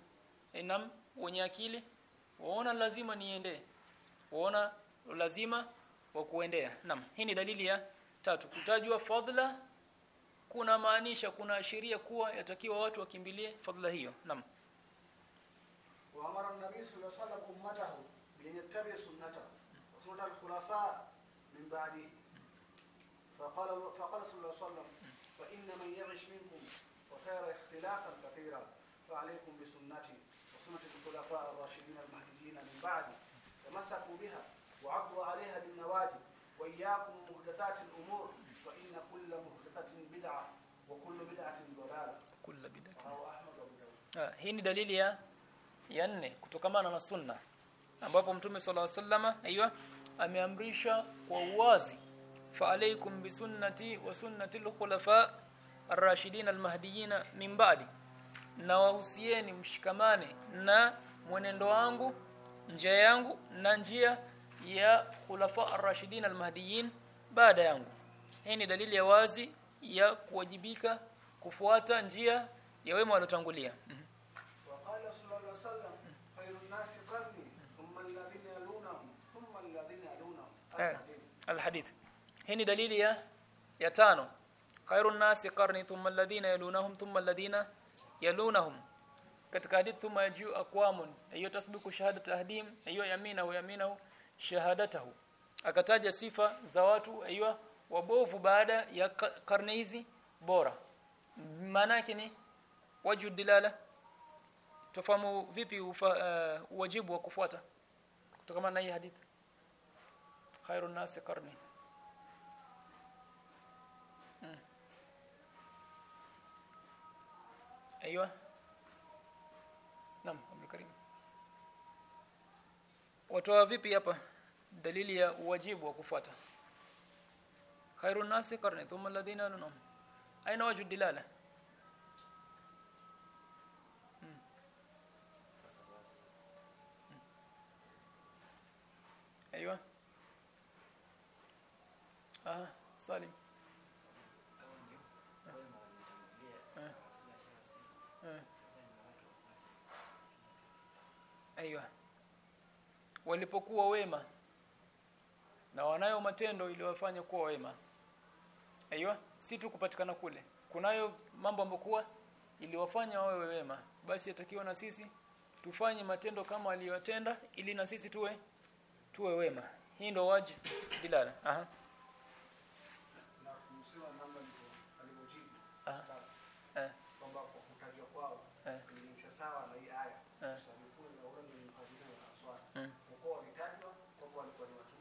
enam wenye akili waona lazima niende waona lazima wa kuendea naam hii ni dalili ya tatu kutajwa fadhila kuna maanisha kuna ashiria kuwa yatakiwa watu wakimbilie fadhila hiyo naam وأمر النبي صلى الله عليه وسلم أمته بأن يتبع سنته وسنة الخلفاء من بعده فقال فقال صلى الله عليه وسلم فإن من يعش منكم وسيرى اختلافا كثيرا فعليكم بسنتي وسنة الخلفاء الراشدين المهديين من بعدي تمسكوا بها وعضوا عليها بالنواجذ وإياكم محدثات الأمور فإن كل محدثة بدعة وكل بدعة ضلالة kula bid'ati رواه أحمد وأبو داود Ah, hii ni dalili ya ya nne kutokamana na sunna ambapo mtume sallallahu alaihi wasallama aiyo ameamrisha kwa uwazi fa alaikum bi sunnati wa sunnati al-khulafa ar-rashidin al-mahdiyyin min ba'di na wahusieni mshikamane na mwenendo wangu njia yangu na njia ya khulafa ar-rashidin al-mahdiyin baada yangu. Hii ni dalili ya wazi ya kuwajibika kufuata njia ya wema walotangulia mhm. waqala sallallahu eh, alhadith. Hii ni dalili ya ya tano. Khairun nasi qarni thumma alladhina yalunahum thumma alladhina yalunahum. Katika hadith thumma yajiu aqwamun hiyo tasbiku shahadat ahdim hiyo yamina wa yamina shahadatahu. Akataja sifa za watu hiyo wabovu baada ya karne hizi bora. Maana yake ni wajhu dilala. Tufahamu vipi ufa, uh, wajibu wa kufuata? Kutokana na hii hadith khairun nasi karni. ايوه نعم عبد الكريم watoa vipi hapa dalili ya wajibu wa kufuata khairun nasi qarni thumma alladhina lunhum aina wajhu dilala Mm. Mm. ايوه Aha, Salim. Aiyo. Walipokuwa wema na wanayo matendo iliyowafanya kuwa wema. Aiyo, si tu kupatikana kule. Kunayo mambo ambokuwa iliwafanya wawe wema. Basi yatakiwa na sisi tufanye matendo kama aliyotenda ili na sisi tuwe tuwe wema hii ndio wajibu dilala aha na kumsema namna alivyo- alivyojibu Ah. Eh kwamba kwa kutajwa kwao ni sawa na hii aya Eh. usalikuwa na ule ni mkadiri wa aswara Mm. kwa kuwa walitajwa kwa kuwa walikuwa ni watu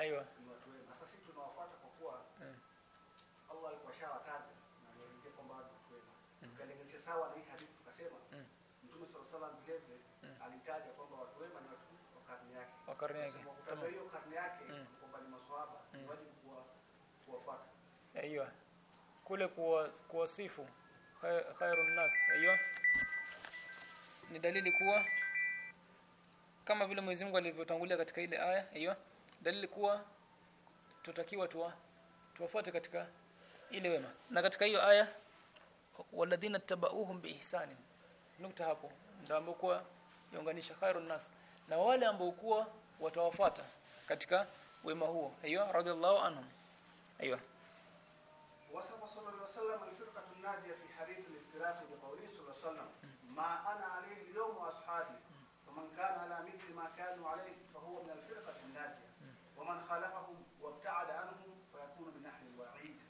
aiwa. Ni watu wema sasa sisi tunawafuata kwa kuwa Mm. Allah alikuwa shawataja na aliwaambia kwamba ni watu wema ukalinganisha sawa na hii hadithi tukasema Mm. Mtume sallallahu alaihi wasallam vile vile alitaja kwamba watu wema ni watu wa karne yake. Wa karne yake. Kwa hiyo karne yake Mm. kwamba ni maswahaba ni wajibu kuwa kuwafuata. Aiwa. Kule kuwa kuwasifu khairun nas. Aiwa. Ni dalili kuwa kama vile Mwenyezi Mungu alivyotangulia katika ile aya aiwa dalili kuwa tutakiwa tuwa tuwafuate katika ile wema na katika hiyo aya walladhina tabauhum biihsani nukta hapo ndio ambao kuwa yaunganisha khairun nas na wale ambao kuwa watawafuata katika wema huo aiyo radhiallahu anhum aiyo وصف صلى الله عليه وسلم الفرقة الناجية في حديث الافتراق بقوله صلى الله عليه وسلم ما أنا عليه اليوم وأصحابي فمن كان على مثل ما كانوا عليه فهو من الفرقة الناجية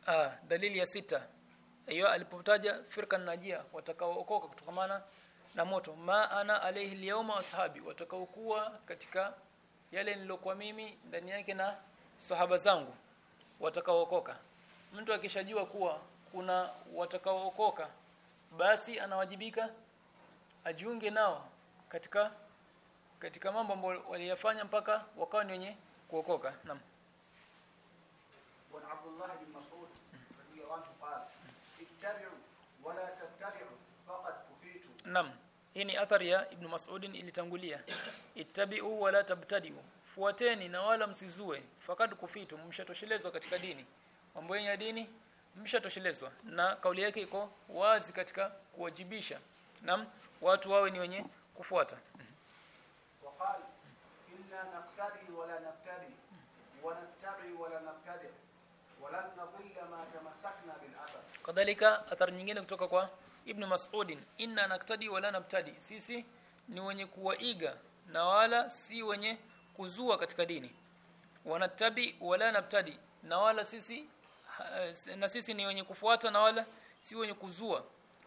ah dalili ya sita. Hiyo alipotaja firqa najia watakaookoka kutokamana na moto ma ana alayhi alyawma ashabi watakaokuwa katika yale nilokuwa mimi ndani yake na sahaba zangu watakaookoka. Mtu akishajua kuwa kuna watakaookoka basi anawajibika ajiunge nao katika katika mambo ambayo waliyafanya mpaka wakawa ni wenye kuokoka naam. Abdullah bin Mas'ud anhu ittabi'u wa la faqad kufitu. Naam hii ni athari ya ibn Mas'ud ilitangulia. Ittabi'u wa la tabtadi'u fuateni na wala msizue fakad kufitu mshatoshelezwa katika dini. Mambo ya dini mshatoshelezwa. Na kauli yake iko wazi katika kuwajibisha. Naam watu wawe ni wenye kufuata. Waqala إنا نقتدي ولا نبتدي ونتبع ولا نبتدع ولن نضل ما تمسكنا بالأثر Kadhalika athari nyingine kutoka kwa Ibn Mas'ud, inna naktadi wala nabtadi. Sisi ni wenye kuwaiga na wala si wenye kuzua katika dini. Wanatabi wala nabtadi. Na wala sisi ha- na sisi ni wenye kufuata na wala si wenye kuzua.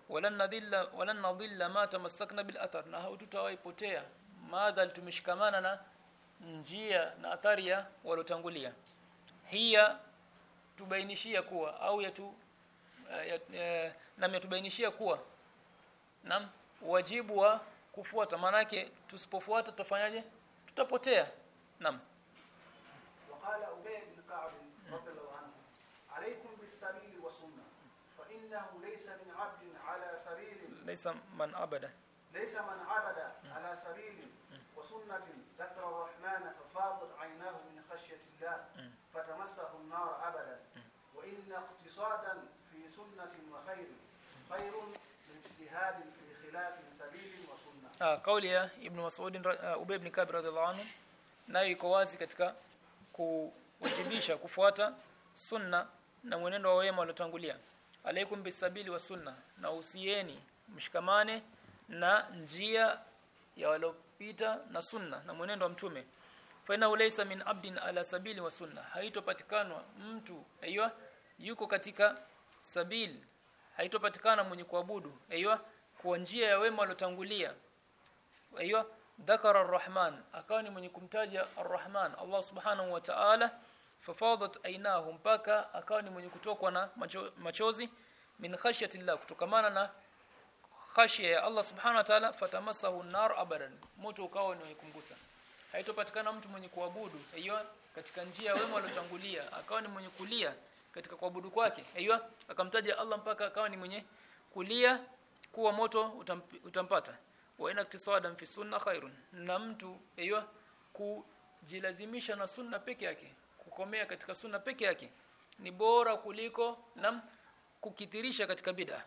Wala nadhilla wala nadhilla ma tamassakna bil athar. Na hatutawaipotea madhal tumeshikamana na njia na athari ya walotangulia. Hiya tubainishia kuwa au yatu eh, ya- eh, nam yatubainishia kuwa nam wajibu wa kufuata manake tusipofuata tutafanyaje tutapotea nam وقال أبي بن كعب رضي الله عنه عليكم بالسبيل والسنة فإنه ليس من عبد على سبيل laysa man abada ليس من عبد على سبيل وسنة ذكر الرحمن ففاضت عيناه من خشية الله فتمسه النار أبدا وإن اقتصادا في سنة وخير خير من اجتهاد في خلاف سبيل وسنة ah kauli ya ibn Mas'ud uh, Ubay ibn Ka'b radhiallahu anhu nayo iko wazi katika kuwajibisha kufuata sunna na mwenendo wa wema waliotangulia alaikum bisabili wa sunna na usieni mshikamane na njia ya waliopita na sunna na mwenendo wa mtume. Fa inna laysa min abdin ala sabili wa sunna haitopatikanwa mtu aiywa yuko katika sabili haitopatikana mwenye kuabudu aiywa kwa njia ya wema waliotangulia. Aiywa dhakara arrahman akawa ni mwenye kumtaja arrahman Allah subhanahu wa ta'ala fafadat ainahu mpaka akawa ni mwenye kutokwa na macho, machozi min khashyati llah kutokamana na khashya ya Allah subhanahu wa ta'ala fatamassahu an-nar abadan. Moto ukao ni kumgusa. Haitopatikana mtu mwenye kuabudu aiyo katika njia wema waliotangulia akawa ni mwenye kulia katika kuabudu kwake aiyo akamtaja Allah mpaka akawa ni mwenye kulia kuwa moto utamp, utampata. Wa ina iktisadan fi sunna khairun na mtu aiyo kujilazimisha na sunna peke yake kukomea katika sunna peke yake ni bora kuliko nam kukithirisha katika bid'a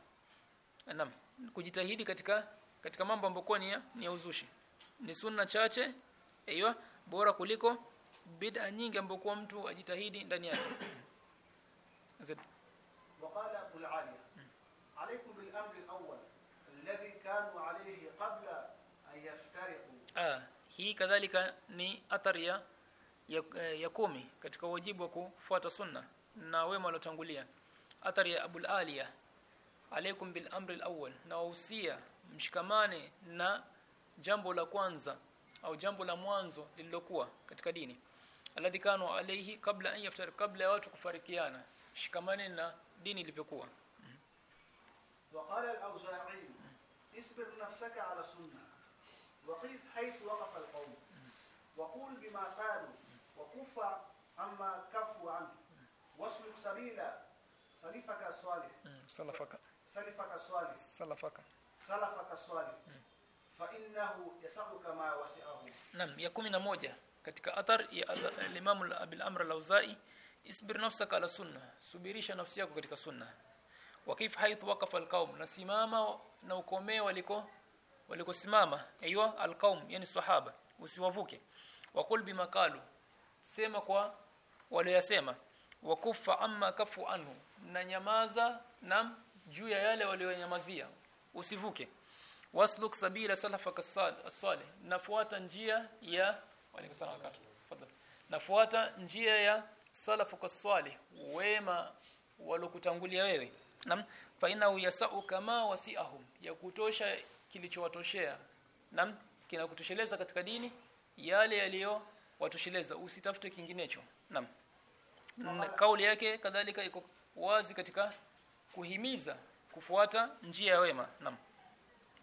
nam kujitahidi katika katika mambo ambayo ni ya, ni ya uzushi ni sunna chache aiywa bora kuliko bid'a nyingi ambayo mtu ajitahidi ndani yake Zid. وقال أبو العالية عليكم بالأمر الأول الذي كانوا عليه قبل أن يفترقوا ah hii kadhalika ni athari ya ya, ya kumi katika wajibu wa kufuata sunna na wema waliotangulia athari ya Abul Aliya alaikum bil amri al-awwal na wahusia mshikamane na jambo la kwanza au jambo la mwanzo lililokuwa katika dini alladhi kanu alayhi kabla an yaftar kabla ya watu kufarikiana shikamane na dini ilivyokuwa وقال الأوزاعي اصبر نفسك على السنة وقف حيث وقف القوم وقول بما قالوا وكف عما كفوا عنه واسلك سبيل سلفك الصالح salafaka سلفك الصالح salafaka سلفك الصالح فإنه يسعك ما وسعه Naam, ya kumi na moja katika athar ya al- al-Imam al-Abil Amr al-Auza'i isbir nafsaka ala sunna subirisha nafsi yako katika sunna wa kif haythu waqafa al-qaum na simama na ukomee waliko walikosimama aiywa al-qaum yani sahaba usiwavuke wa qul bima qalu sema kwa waliyasema wa kufa amma kafu anhu na nyamaza na juu ya yale walionyamazia usivuke. Wasluk sabila salafaka as-salih. Nafuata njia ya walikosana wakati tafadhali nafuata njia ya salafaka as-salih wema walokutangulia wewe. Nam fa ina yasau kama wasiahum ya kutosha kilichowatoshea. Nam kinakutosheleza katika dini yale yaliyo watosheleza usitafute kinginecho. Nam kauli yake kadhalika iko wazi katika kuhimiza kufuata njia ya wema. Naam.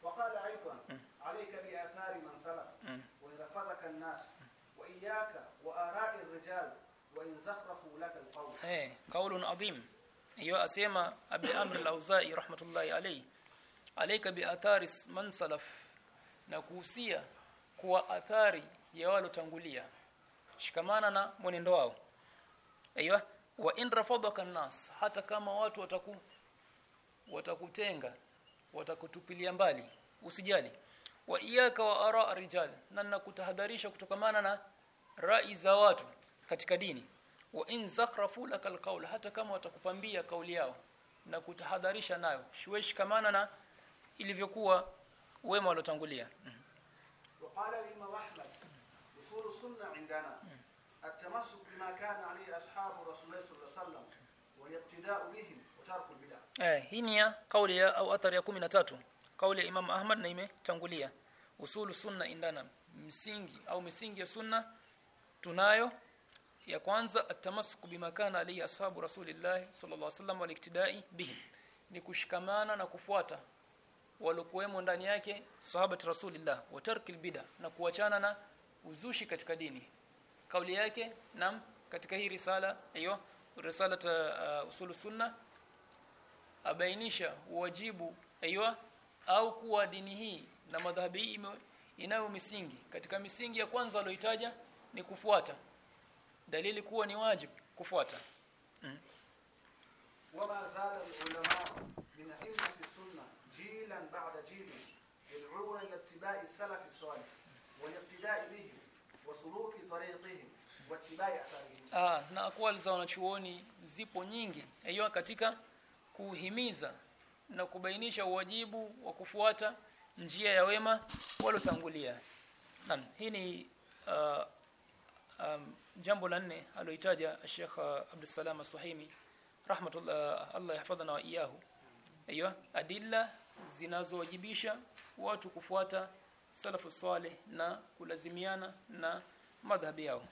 Waqala aidan mm. alayka bi athari man salaf mm. wa rafadaka an-nas. Wa iyyaka wa ara'i ar-rijal. Wa in zakhrafu lak al-qawl. Eh qawlun adhim. Hiyo asema abi amr al-auza'i rahmatullahi alayhi alayka bi athari man salaf. Na kuhusia kuwa athari ya walotangulia. Shikamana na mwenendo wao. Aiywa wa in rafadaka an-nas. Hata kama watu wataku watakutenga watakutupilia mbali usijali wa iyaka wa ara rijal na nakutahadharisha kutokamana na rai za watu katika dini wa in zakhrafu lakal qawl hata kama watakupambia kauli yao na kutahadharisha nayo shwesh kamana na ilivyokuwa wema waliotangulia وقال الإمام أحمد أصول السنة عندنا التمسك بما كان عليه أصحاب رسول الله صلى الله عليه وسلم والاقتداء بهم وترك البدع eh hii ni ya kauli ya au athari ya 13 kauli ya Imam Ahmad na imetangulia usulu sunna indana. Msingi au misingi ya sunna tunayo. Ya kwanza atamasuku bima kana ali ashabu rasulillah sallallahu alaihi wasallam waliktidai bihi. Ni kushikamana na kufuata walokuwemo ndani yake sahaba rasulillah wa tarkil bid'a na kuachana na uzushi katika dini. Kauli yake nam katika hii risala hiyo risala uh, usulu sunna abainisha uwajibu aiywa au kuwa dini hii na madhhabi hii ime- inayo misingi katika misingi ya kwanza aliyoitaja ni kufuata dalili kuwa ni wajibu kufuata وما زال العلماء من أئمة السنة جيلا بعد جيل يدعون إلى اتباع السلف الصالح والاقتداء بهم وسلوك طريقهم واتباع أثرهم ah na akwali za wanachuoni zipo nyingi hiyo katika kuhimiza na kubainisha uwajibu wa kufuata njia ya wema waliotangulia naam hii ni uh, um, jambo la nne aloitaja Sheikh uh, Abdul Salam As-Suhaimi rahmatullah Allah yahfadhana wa iyahu aiyo adilla zinazowajibisha watu kufuata salafu swale na kulazimiana na madhhabi yao.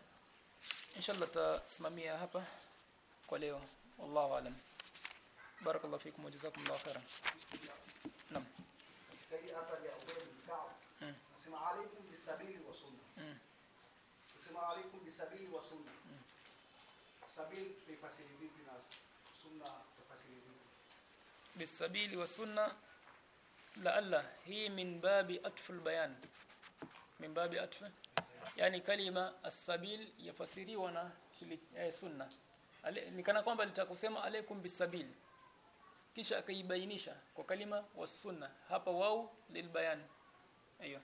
Inshallah tasimamia hapa kwa leo. Wallahu alam barakallahu fikum wa jazakumullahu khairan. Naam. Hii hapa ya Ubay bin Ka'b nasema alaikum bisabili wa sunna hmm. wa sunna hmm. sabili tufasiri vipi na sunna tufasiri vipi bisabili wa sunna laalla hii min babi atful bayan. Min babi atfu yani kalima as-sabil yafasiriwa na eh, sunna ni kana kwamba litakusema alaikum bisabil kisha akaibainisha kwa kalima wasunna hapa wau lilbayan ayo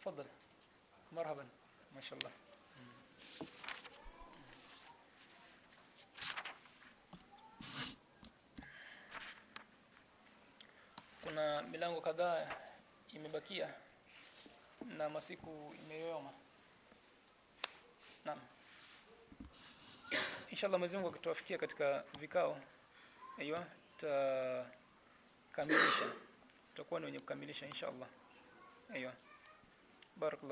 تفضل مرحبا ما شاء الله kuna milango kadhaa imebakia na masiku imeyoyoma. Naam. Inshallah Mwenyezi Mungu katika vikao aiyo tutakamilisha. Tutakuwa ni wenye kukamilisha inshallah. Aiyo barakallahu